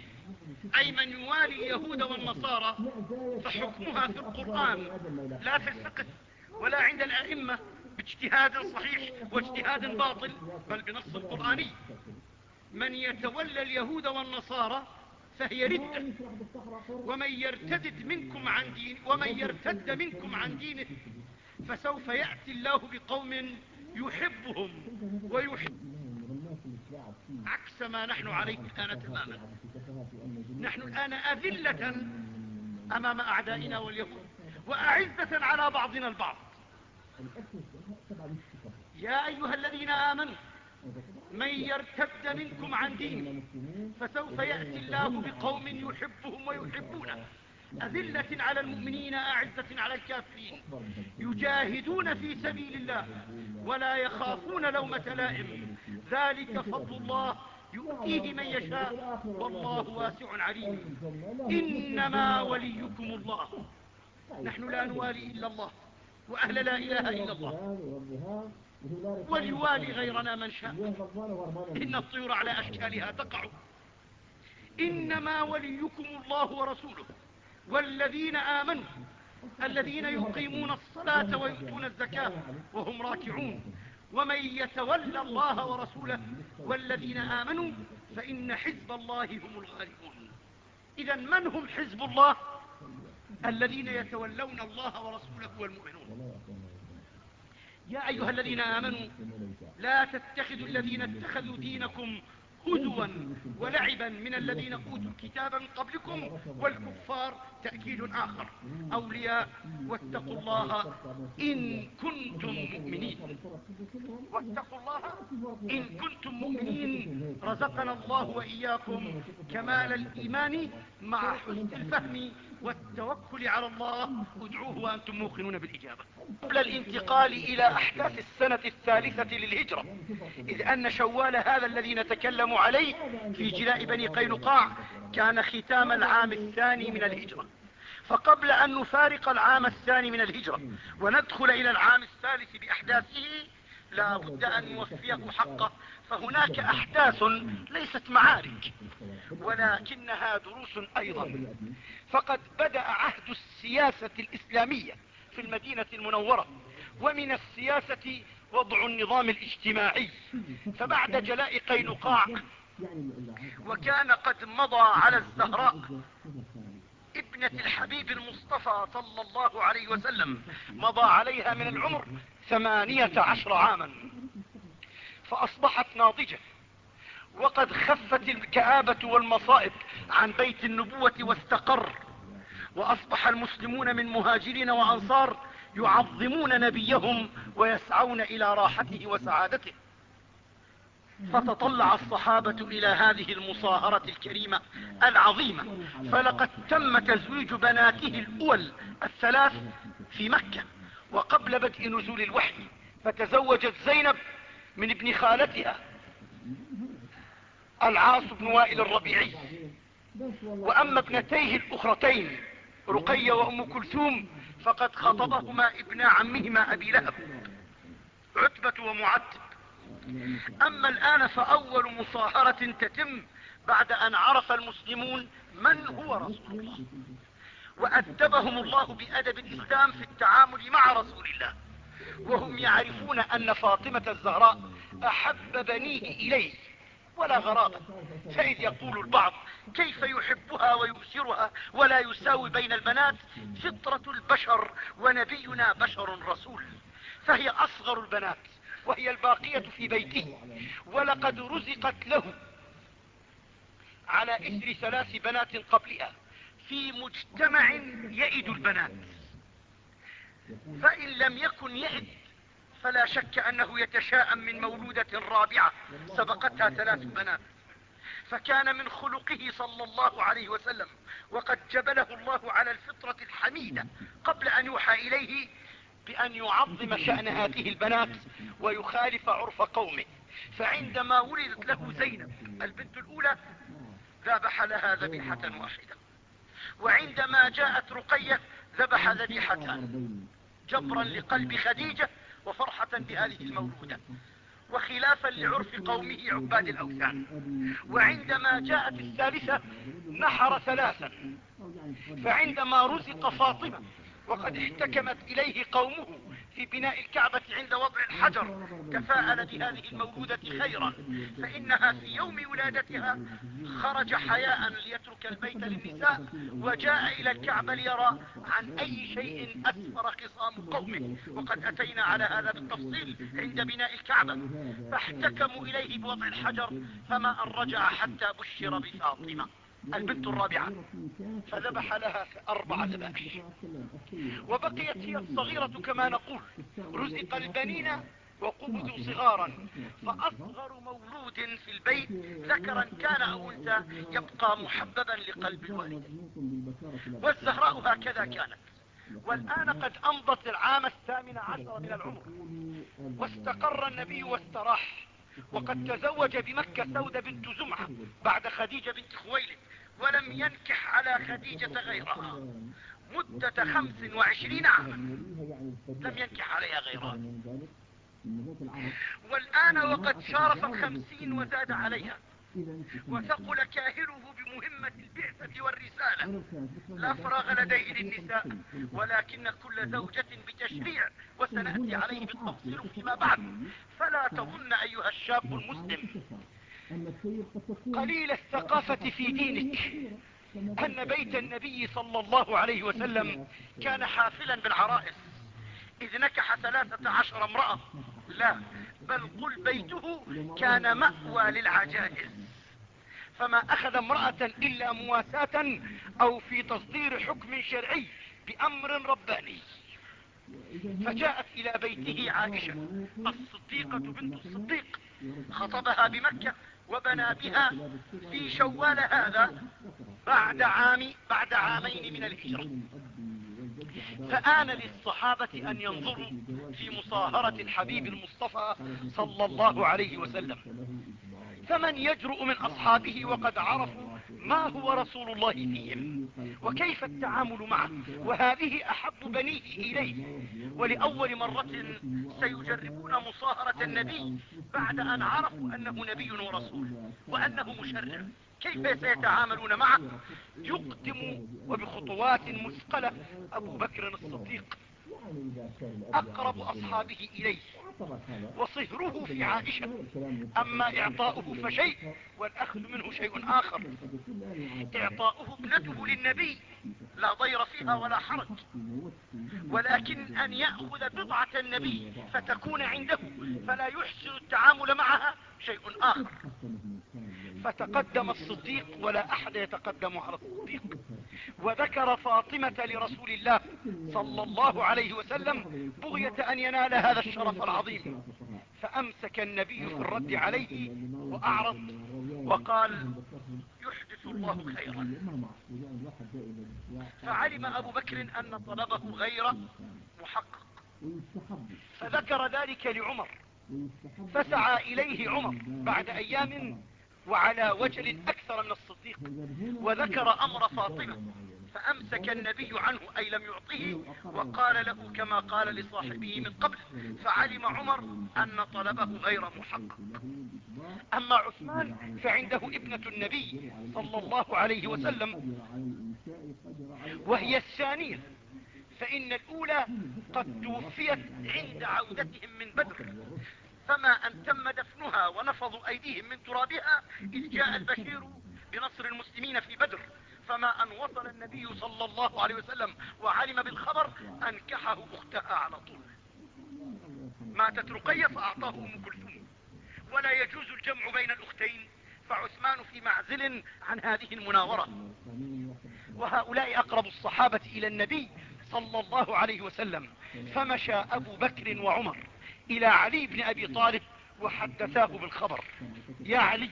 أي من يوالي اليهود والنصارى فحكمها في القرآن لا في الفقه ولا عند الأئمة باجتهاد صحيح واجتهاد باطل بل بنص القرآني. من يتولى اليهود والنصارى فهي ردة. ومن يرتد منكم عن دين ومن يرتد منكم عن دينه فسوف يأتي الله بقوم يحبهم ويحب عكس ما نحن عليه الآن تماما. نحن الآن أذلة أمام أعدائنا واليهود وأعزة على بعضنا البعض. يا أيها الذين آمنوا من يرتد منكم عن دينه فسوف يأتي الله بقوم يحبهم ويحبونه. أذلة على المؤمنين أعزة على الكافرين. يجاهدون في سبيل الله ولا يخافون لومة لائم. ذلك فضل الله يؤتيه من يشاء والله واسع عليم. إنما وليكم الله. نحن لا نوالي إلا الله وأهل لا إله إلا الله. وليوالي غيرنا من شاء. إن الطيور على أشكالها تقع. إنما وليكم الله ورسوله. والذين آمنوا الذين يقيمون الصلاة ويؤتون الزكاة وهم راكعون. ومن يتولى الله ورسوله والذين آمنوا فإن حزب الله هم الغالبون. إذا من هم حزب الله؟ الذين يتولون الله ورسوله والمؤمنون. يا أيها الذين آمنوا لا تتخذوا الذين اتخذوا دينكم هدوا ولعبا من الذين أوتوا الكتاب من قبلكم والكفار تأكيد آخر. أولياء واتقوا الله إن كنتم مؤمنين. واتقوا الله إن كنتم مؤمنين. رزقنا الله وإياكم كمال الإيمان مع حسن الفهم. والتوكل على الله. ادعوه وأنتم موقنون بالإجابة. قبل الانتقال إلى أحداث السنة الثالثة للهجرة إذ أن شوال هذا الذي نتكلم عليه في جلاء بني قينقاع كان ختام العام الثاني من الهجرة. فقبل أن نفارق العام الثاني من الهجرة وندخل إلى العام الثالث بأحداثه لا بد أن نوفيه حقه. فهناك أحداث ليست معارك ولكنها دروس أيضا. فقد بدأ عهد السياسة الإسلامية في المدينة المنورة ومن السياسة وضع النظام الاجتماعي. فبعد جلاء قينقاع وكان قد مضى على الزهراء ابنة الحبيب المصطفى صلى الله عليه وسلم مضى عليها من العمر ثمانية عشر عاما. فأصبحت ناضجة. وقد خفت الكآبة والمصائب عن بيت النبوة واستقر. وأصبح المسلمون من مهاجرين وأنصار يعظمون نبيهم ويسعون إلى راحته وسعادته. فتطلع الصحابة إلى هذه المصاهرة الكريمة العظيمة. فلقد تم تزويج بناته الأول الثلاث في مكة. وقبل بدء نزول الوحي فتزوجت زينب من ابن خالتها. العاص بن وائل الربيعي. وأما ابنتيه الأخرتين رقية وأم كلثوم فقد خطبهما ابن عمهما أبي لهب. عتبة ومعتب. أما الآن فأول مصاهرة تتم بعد أن عرف المسلمون من هو رسول الله. وأدبهم الله بأدب الإسلام في التعامل مع رسول الله. وهم يعرفون أن فاطمة الزهراء أحب بنيه إليه ولا غرابة. فإذ يقول البعض كيف يحبها ويؤثرها ولا يساوي بين البنات؟ فطرة البشر ونبينا بشر رسول. فهي أصغر البنات وهي الباقية في بيته. ولقد رزقت له على إثر ثلاث بنات قبلها في مجتمع يئد البنات. فإن لم يكن يئد فلا شك أنه يتشاءم من مولودة رابعة سبقتها ثلاث بنات. فكان من خلقه صلى الله عليه وسلم وقد جبله الله على الفطرة الحميدة قبل أن يوحى إليه بأن يعظم شأن هذه البنات ويخالف عرف قومه. فعندما ولدت له زينب البنت الأولى ذبح لها ذبيحة واحدة. وعندما جاءت رقية ذبح ذبيحتان. جبرا لقلب خديجة وفرحة بهذه المولودة وخلافا لعرف قومه عباد الأوثان. وعندما جاءت الثالثة نحر ثلاثا فعندما رزق فاطمة وقد احتكمت إليه قومه في بناء الكعبة عند وضع الحجر. تفاءل بهذه المولودة خيرا. فإنها في يوم ولادتها خرج حياء ليترك البيت للنساء وجاء إلى الكعبة ليرى عن أي شيء أسفر خصام قومه. وقد أتينا على هذا بالتفصيل عند بناء الكعبة. فاحتكموا إليه بوضع الحجر فما أن رجع حتى بشر بفاطمة. البنت الرابعة. فذبح لها أربع ذبائح. وبقيت هي الصغيرة كما نقول. رزق البنين وقبضوا صغارا. فأصغر مولود في البيت ذكرا كان أو أنثى يبقى محببا لقلب الوالد. والزهراء هكذا كانت. والآن قد أمضت العام الثامن عشر من العمر. واستقر النبي واستراح. وقد تزوج بمكة سودة بنت زمعة بعد خديجة بنت خويلد. ولم ينكح على خديجة غيرها. مدة خمس وعشرين عاما. لم ينكح عليها غيرها. والآن وقد شارف الخمسين وزاد عليها. وثقل كاهله بمهمة البعثة والرسالة. لا فراغ لديه للنساء ولكن كل زوجة بتشريع وسنأتي عليه بالتفصيل فيما بعد. فلا تظن أيها الشاب المسلم قليل الثقافة في دينك. أن بيت النبي صلى الله عليه وسلم كان حافلا بالعرائس. إذ نكح ثلاثة عشر امرأة. لا بل قل بيته كان مأوى للعجائز. فما أخذ امرأة إلا مواساة أو في تصدير حكم شرعي بأمر رباني. فجاءت إلى بيته عائشة الصديقة بنت الصديق خطبها بمكة وبنى بها في شوال هذا بعد عام بعد عامين من الهجرة. فآن للصحابة أن ينظروا في مصاهرة الحبيب المصطفى صلى الله عليه وسلم. فمن يجرؤ من أصحابه وقد عرفوا ما هو رسول الله فيهم؟ وكيف التعامل معه؟ وهذه أحب بنيه إليه. ولأول مرة سيجربون مصاهرة النبي بعد أن عرفوا أنه نبي ورسول وأنه مشرع. كيف سيتعاملون معه؟ يقدم وبخطوات مثقلة أبو بكر الصديق. أقرب أصحابه إليه. وصهره في عائشة. أما إعطاؤه فشيء والأخذ منه شيء آخر. إعطاؤه ابنته للنبي. لا ضير فيها ولا حرج. ولكن أن يأخذ بضعة النبي فتكون عنده فلا يحسن التعامل معها شيء آخر. فتقدم الصديق ولا أحد يتقدم على الصديق. وذكر فاطمة لرسول الله صلى الله عليه وسلم بغية أن ينال هذا الشرف العظيم. فأمسك النبي في الرد عليه وأعرض وقال يحدث الله خيرا. فعلم أبو بكر أن طلبه غير محقق. فذكر ذلك لعمر. فسعى إليه عمر بعد أيام وعلى وجل أكثر من الصديق. وذكر أمر فاطمة. فأمسك النبي عنه أي لم يعطه وقال له كما قال لصاحبه من قبل فعلم عمر أن طلبه غير محقق أما عثمان فعنده ابنة النبي صلى الله عليه وسلم وهي الثانية فإن الأولى قد توفيت عند عودتهم من بدر. فما أن تم دفنها ونفضوا أيديهم من ترابها إذ جاء البشير بنصر المسلمين في بدر. فما أن وصل النبي صلى الله عليه وسلم وعلم بالخبر أنكحه أختها على طول. ماتت رقية فأعطاه أم كلثوم. ولا يجوز الجمع بين الأختين. فعثمان في معزل عن هذه المناورة. وهؤلاء أقرب الصحابة إلى النبي صلى الله عليه وسلم. فمشى أبو بكر وعمر إلى علي بن أبي طالب وحدثاه بالخبر. يا علي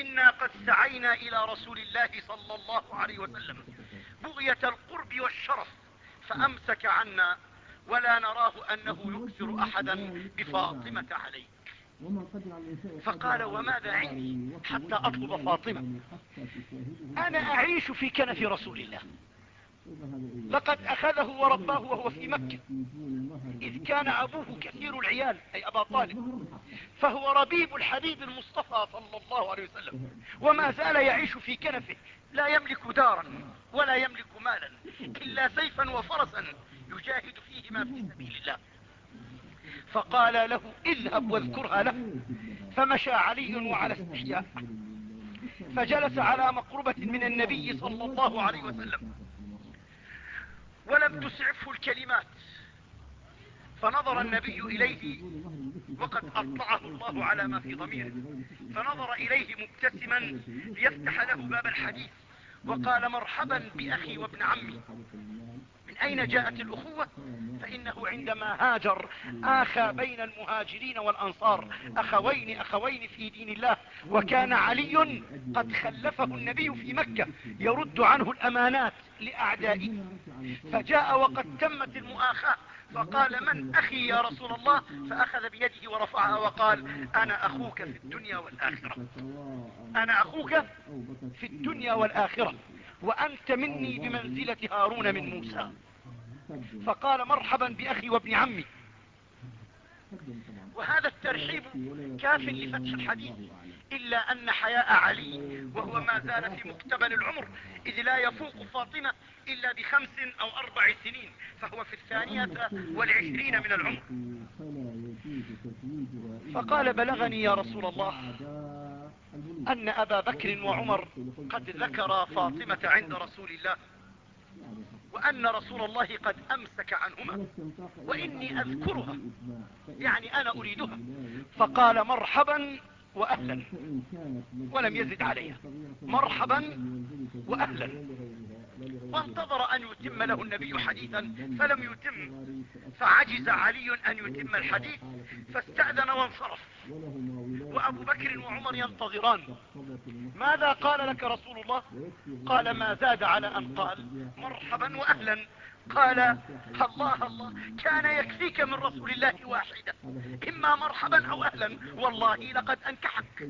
إنا قد سعينا إلى رسول الله صلى الله عليه وسلم بغية القرب والشرف فأمسك عنا ولا نراه أنه يكثر أحدا بفاطمة عليك. فقال وماذا عندي حتى أطلب فاطمة؟ أنا أعيش في كنف رسول الله. لقد أخذه ورباه وهو في مكة. إذ كان أبوه كثير العيال أي أبا طالب. فهو ربيب الحبيب المصطفى صلى الله عليه وسلم. وما زال يعيش في كنفه. لا يملك دارا ولا يملك مالا إلا سيفا وفرسا يجاهد فيهما في سبيل الله. فقال له اذهب واذكرها له. فمشى علي وعلى استحياء. فجلس على مقربة من النبي صلى الله عليه وسلم. ولم تسعفه الكلمات. فنظر النبي إليه وقد أطلعه الله على ما في ضميره. فنظر إليه مبتسما ليفتح له باب الحديث وقال مرحبا بأخي وابن عمي. من أين جاءت الأخوة؟ فإنه عندما هاجر آخى بين المهاجرين والأنصار. أخوين أخوين في دين الله. وكان علي قد خلفه النبي في مكة. يرد عنه الأمانات لأعدائه. فجاء وقد تمت المؤاخاة. فقال من أخي يا رسول الله؟ فأخذ بيده ورفعها وقال أنا أخوك في الدنيا والآخرة. أنا أخوك في الدنيا والآخرة. وأنت مني بمنزلة هارون من موسى. فقال مرحبا بأخي وابن عمي. وهذا الترحيب كاف لفتح الحديث إلا أن حياء علي وهو ما زال في مقتبل العمر إذ لا يفوق فاطمة إلا بخمس أو أربع سنين فهو في الثانية والعشرين من العمر. فقال بلغني يا رسول الله أن أبا بكر وعمر قد ذكر فاطمة عند رسول الله وأن رسول الله قد أمسك عنهما وإني أذكرها يعني أنا أريدها. فقال مرحبا وأهلا ولم يزد عليها. مرحبا وأهلا. وانتظر أن يتم له النبي حديثا فلم يتم. فعجز علي أن يتم الحديث فاستأذن وانصرف. وأبو بكر وعمر ينتظران. ماذا قال لك رسول الله؟ قال ما زاد على أن قال مرحبا وأهلا. قال الله الله كان يكفيك من رسول الله واحدة إما مرحبا أو أهلا. والله لقد أنكحك.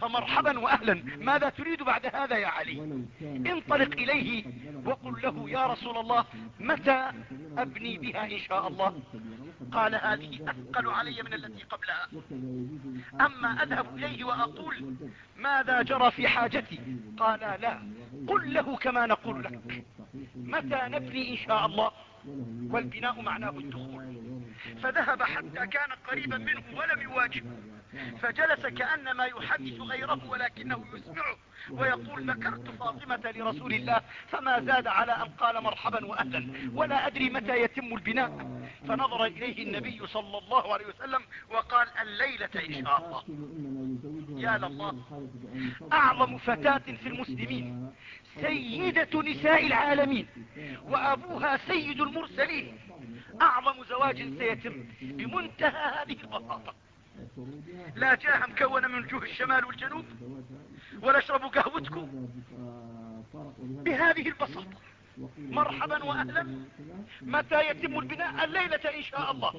فمرحبا واهلا. ماذا تريد بعد هذا يا علي؟ انطلق إليه وقل له يا رسول الله متى أبني بها إن شاء الله؟ قال هذه أثقل علي من التي قبلها. أما أذهب إليه وأقول ماذا جرى في حاجتي؟ قال لا قل له كما نقول لك. متى نبني إن شاء الله؟ والبناء معناه الدخول فذهب حتى كان قريبا منه ولم يواجهه فجلس كأنما يحدث غيره ولكنه يسمعه ويقول ذكرت فاطمة لرسول الله فما زاد على أن قال مرحبا وأهلا ولا أدري متى يتم البناء. فنظر إليه النبي صلى الله عليه وسلم وقال الليلة إن شاء الله. يا لله أعظم فتاة في المسلمين سيدة نساء العالمين وأبوها سيد المرسلين. أعظم زواج سيتم بمنتهى هذه البساطة. لا جاه مكونة من وجوه الشمال والجنوب ولا اشربوا قهوتكم بهذه البساطة. مرحبا وأهلا. متى يتم البناء؟ الليلة إن شاء الله.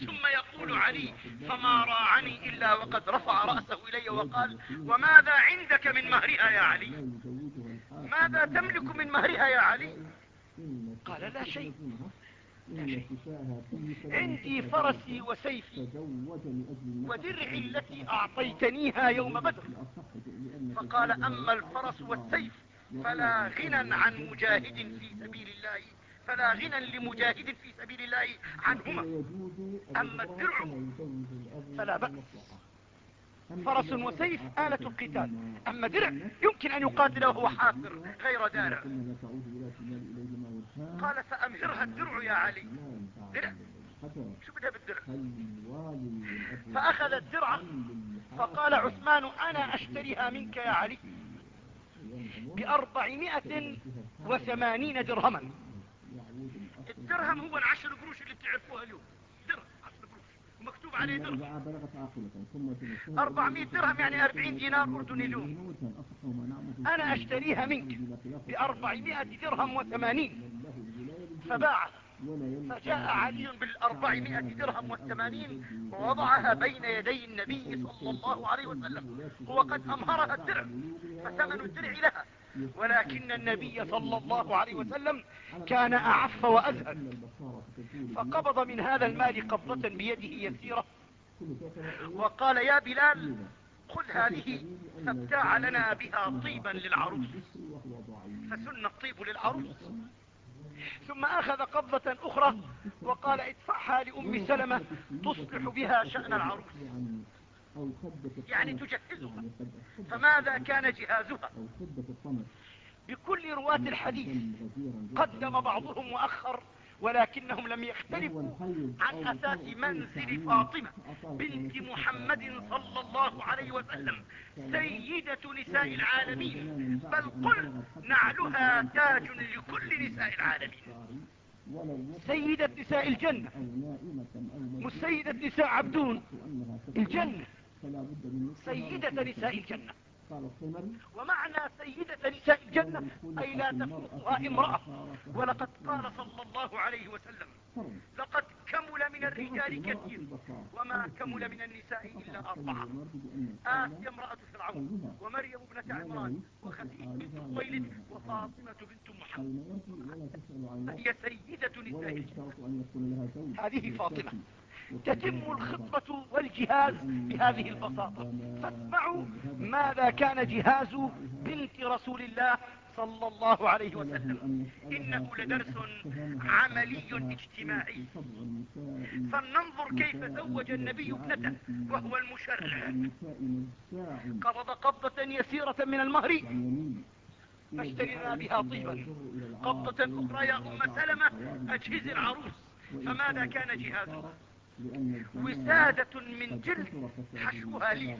ثم يقول علي فما راعني إلا وقد رفع رأسه إلي وقال وماذا عندك من مهرها يا علي؟ ماذا تملك من مهرها يا علي؟ قال لا شيء. عندي فرسي وسيفي. ودرعي التي أعطيتنيها يوم بدر. فقال أما الفرس والسيف فلا غنى عن مجاهد في سبيل الله. فلا غنى لمجاهد في سبيل الله عنهما. أما الدرع فلا بأس. فرس وسيف آلة القتال. أما درع يمكن أن يقاتل وهو حافر غير دارع. قال فأمهرها الدرع يا علي. درع شو بدها بالدرع؟ فأخذ الدرع فقال عثمان أنا أشتريها منك يا علي بأربعمائة وثمانين درهما. الدرهم هو العشر قروش اللي بتعرفوها اليوم. ومكتوب عليه درهم. 400 درهم يعني 40 دينار أردني اليوم. أنا أشتريها منك ب 400 درهم وثمانين. فباعت فجاء علي بالأربعمائة درهم والثمانين ووضعها بين يدي النبي صلى الله عليه وسلم هو قد أمهرها الدرع فثمن الدرع لها. ولكن النبي صلى الله عليه وسلم كان أعف وأزهد. فقبض من هذا المال قبضة بيده يسيرة. وقال يا بلال خذ هذه فابتاع لنا بها طيبا للعروس. فسن الطيب للعروس. ثم أخذ قبضة أخرى وقال ادفعها لأم سلمة تصلح بها شأن العروس. يعني تجهزها. فماذا كان جهازها؟ بكل رواة الحديث قدم بعضهم وأخر ولكنهم لم يختلفوا عن أساس منزل فاطمة بنت محمد صلى الله عليه وسلم سيدة نساء العالمين. بل قل نعلها تاج لكل نساء العالمين. سيدة نساء الجنة. مش سيدة نساء عبدون. الجنة. سيدة نساء الجنة. ومعنى سيدة نساء الجنة أي لا تفوقها امرأة. ولقد قال صلى الله عليه وسلم لقد كمل من الرجال كثير وما كمل من النساء إلا أربعة. آسيا امرأة فرعون ومريم ابنة عمران وخديجة بنت خويلد وفاطمة بنت محمد. هي سيدة نساء الجنة. هذه فاطمة. تتم الخطة والجهاز بهذه البساطة. فاسمعوا ماذا كان جهاز بنت رسول الله صلى الله عليه وسلم. إنه لدرس عملي اجتماعي. فلننظر كيف زوج النبي ابنته وهو المشرع. قبض قبضة يسيرة من المهر. فاشترنا بها طيبا. قبضة أخرى يا أم سلمة أجهز العروس. فماذا كان جهازه؟ وسادة من جلد حشوها لي.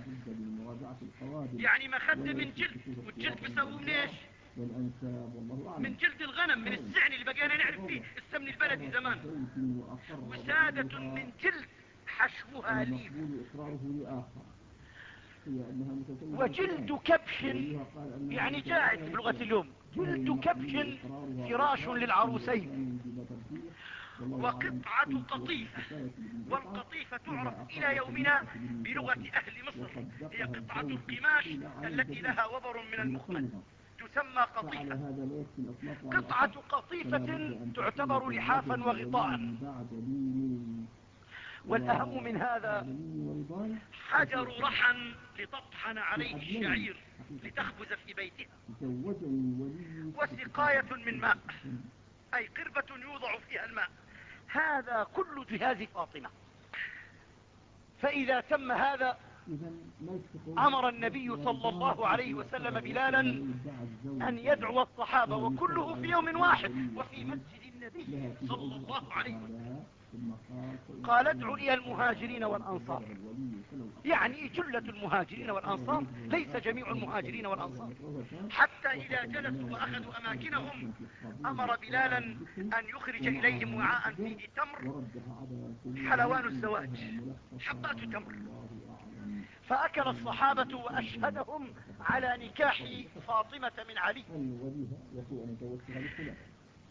يعني مخدة من جلد. والجلد بيسووه من إيش من جلد الغنم من السعن اللي بقينا نعرف فيه السمن البلدي زمان. وسادة من جلد حشوها لي. وجلد كبش يعني جاعد بلغة اليوم. جلد كبش فراش للعروسين. وقطعة قطيفة. والقطيفة تعرف إلى يومنا بلغة أهل مصر. هي قطعة القماش التي لها وبر من المخمل تسمى قطيفة. قطعة قطيفة تعتبر لحافا وغطاء. والأهم من هذا حجر رحن لتطحن عليه الشعير لتخبز في بيتها. وسقاية من ماء. أي قربة يوضع فيها الماء. هذا كل جهاز فاطمة. فإذا تم هذا أمر النبي صلى الله عليه وسلم بلالا أن يدعو الصحابة وكله في يوم واحد وفي مسجد النبي صلى الله عليه وسلم. قال ادعوا لي المهاجرين والأنصار. يعني جلة المهاجرين والأنصار ليس جميع المهاجرين والأنصار. حتى إذا جلسوا وأخذوا أماكنهم أمر بلالا أن يخرج إليهم وعاء فيه تمر حلوان الزواج حبات تمر. فأكل الصحابة وأشهدهم على نكاح فاطمة من علي.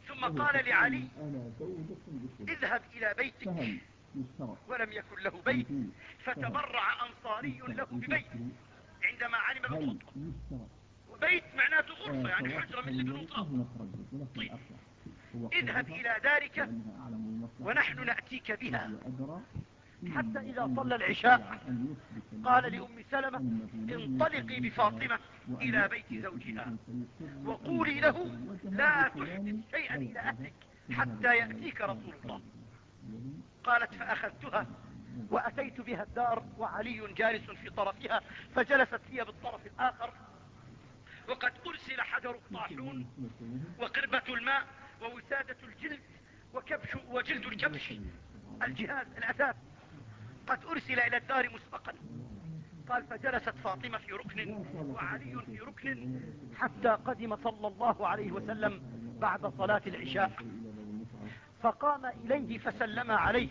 ثم قال لعلي اذهب إلى بيتك. ولم يكن له بيت فتبرع أنصاري له ببيت عندما علم بالخطبة وبيت معناته غرفة يعني حجرة من بنوطها طيب اذهب إلى دارك ونحن نأتيك بها. حتى إذا صلى العشاء قال لأم سلمة انطلقي بفاطمة إلى بيت زوجها وقولي له لا تحدث شيئا إلى أهلك حتى يأتيك رسول الله. قالت فأخذتها وأتيت بها الدار وعلي جالس في طرفها فجلست هي بالطرف الآخر وقد أرسل حجر الطاحون وقربة الماء ووسادة الجلد وكبش وجلد الكبش الجهاز الأساس قد أرسل إلى الدار مسبقا. قال فجلست فاطمة في ركن وعلي في ركن حتى قدم صلى الله عليه وسلم بعد صلاة العشاء. فقام إليه فسلم عليه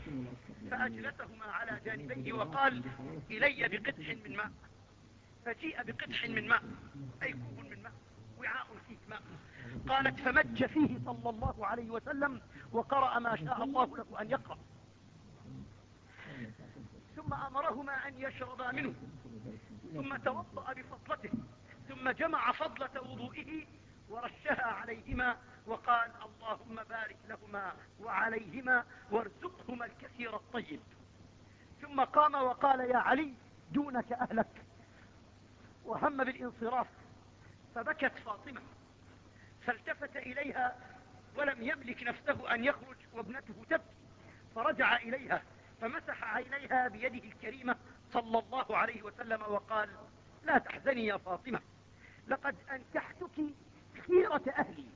فأجلسهما على جانبيه وقال إلي بقدح من ماء. فجيء بقدح من ماء أي كوب من ماء وعاء فيه ماء. قالت فمج فيه صلى الله عليه وسلم وقرأ ما شاء الله له أن يقرأ. ثم أمرهما أن يشربا منه ثم توضأ بفضلته ثم جمع فضلة وضوئه ورشها عليهما وقال اللهم بارك لهما وعليهما وارزقهما الكثير الطيب. ثم قام وقال يا علي دونك أهلك. وهم بالانصراف فبكت فاطمة فالتفت إليها ولم يملك نفسه أن يخرج وابنته تبكي فرجع إليها فمسح عينيها بيده الكريمة صلى الله عليه وسلم وقال لا تحزني يا فاطمة لقد أنكحتك خيرة أهلي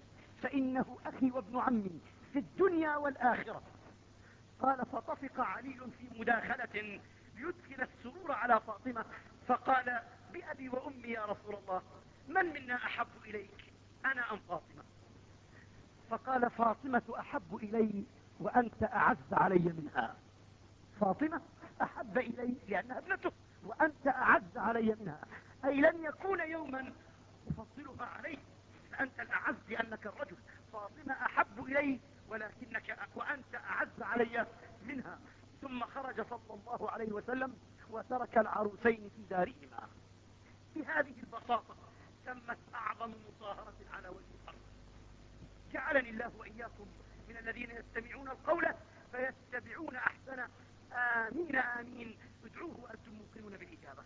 فإنه أخي وابن عمي في الدنيا والآخرة. قال فطفق علي في مداخلة ليدخل السرور على فاطمة. فقال بأبي وأمي يا رسول الله من منا أحب إليك أنا أم فاطمة؟ فقال فاطمة أحب إلي وأنت أعز علي منها. فاطمة أحب إلي لأنها ابنته وأنت أعز علي منها. أي لن يكون يوما أفضلها عليك فأنت الأعز لأنك الرجل. فاطمة أحب إلي ولكنك وأنت أعز علي منها. ثم خرج صلى الله عليه وسلم وترك العروسين في دارهما. بهذه البساطة تمت أعظم مصاهرة على وجه الأرض. جعلني الله وإياكم من الذين يستمعون القول فيتبعون أحسنه آمين آمين. ادعوه وأنتم موقنون بالإجابة.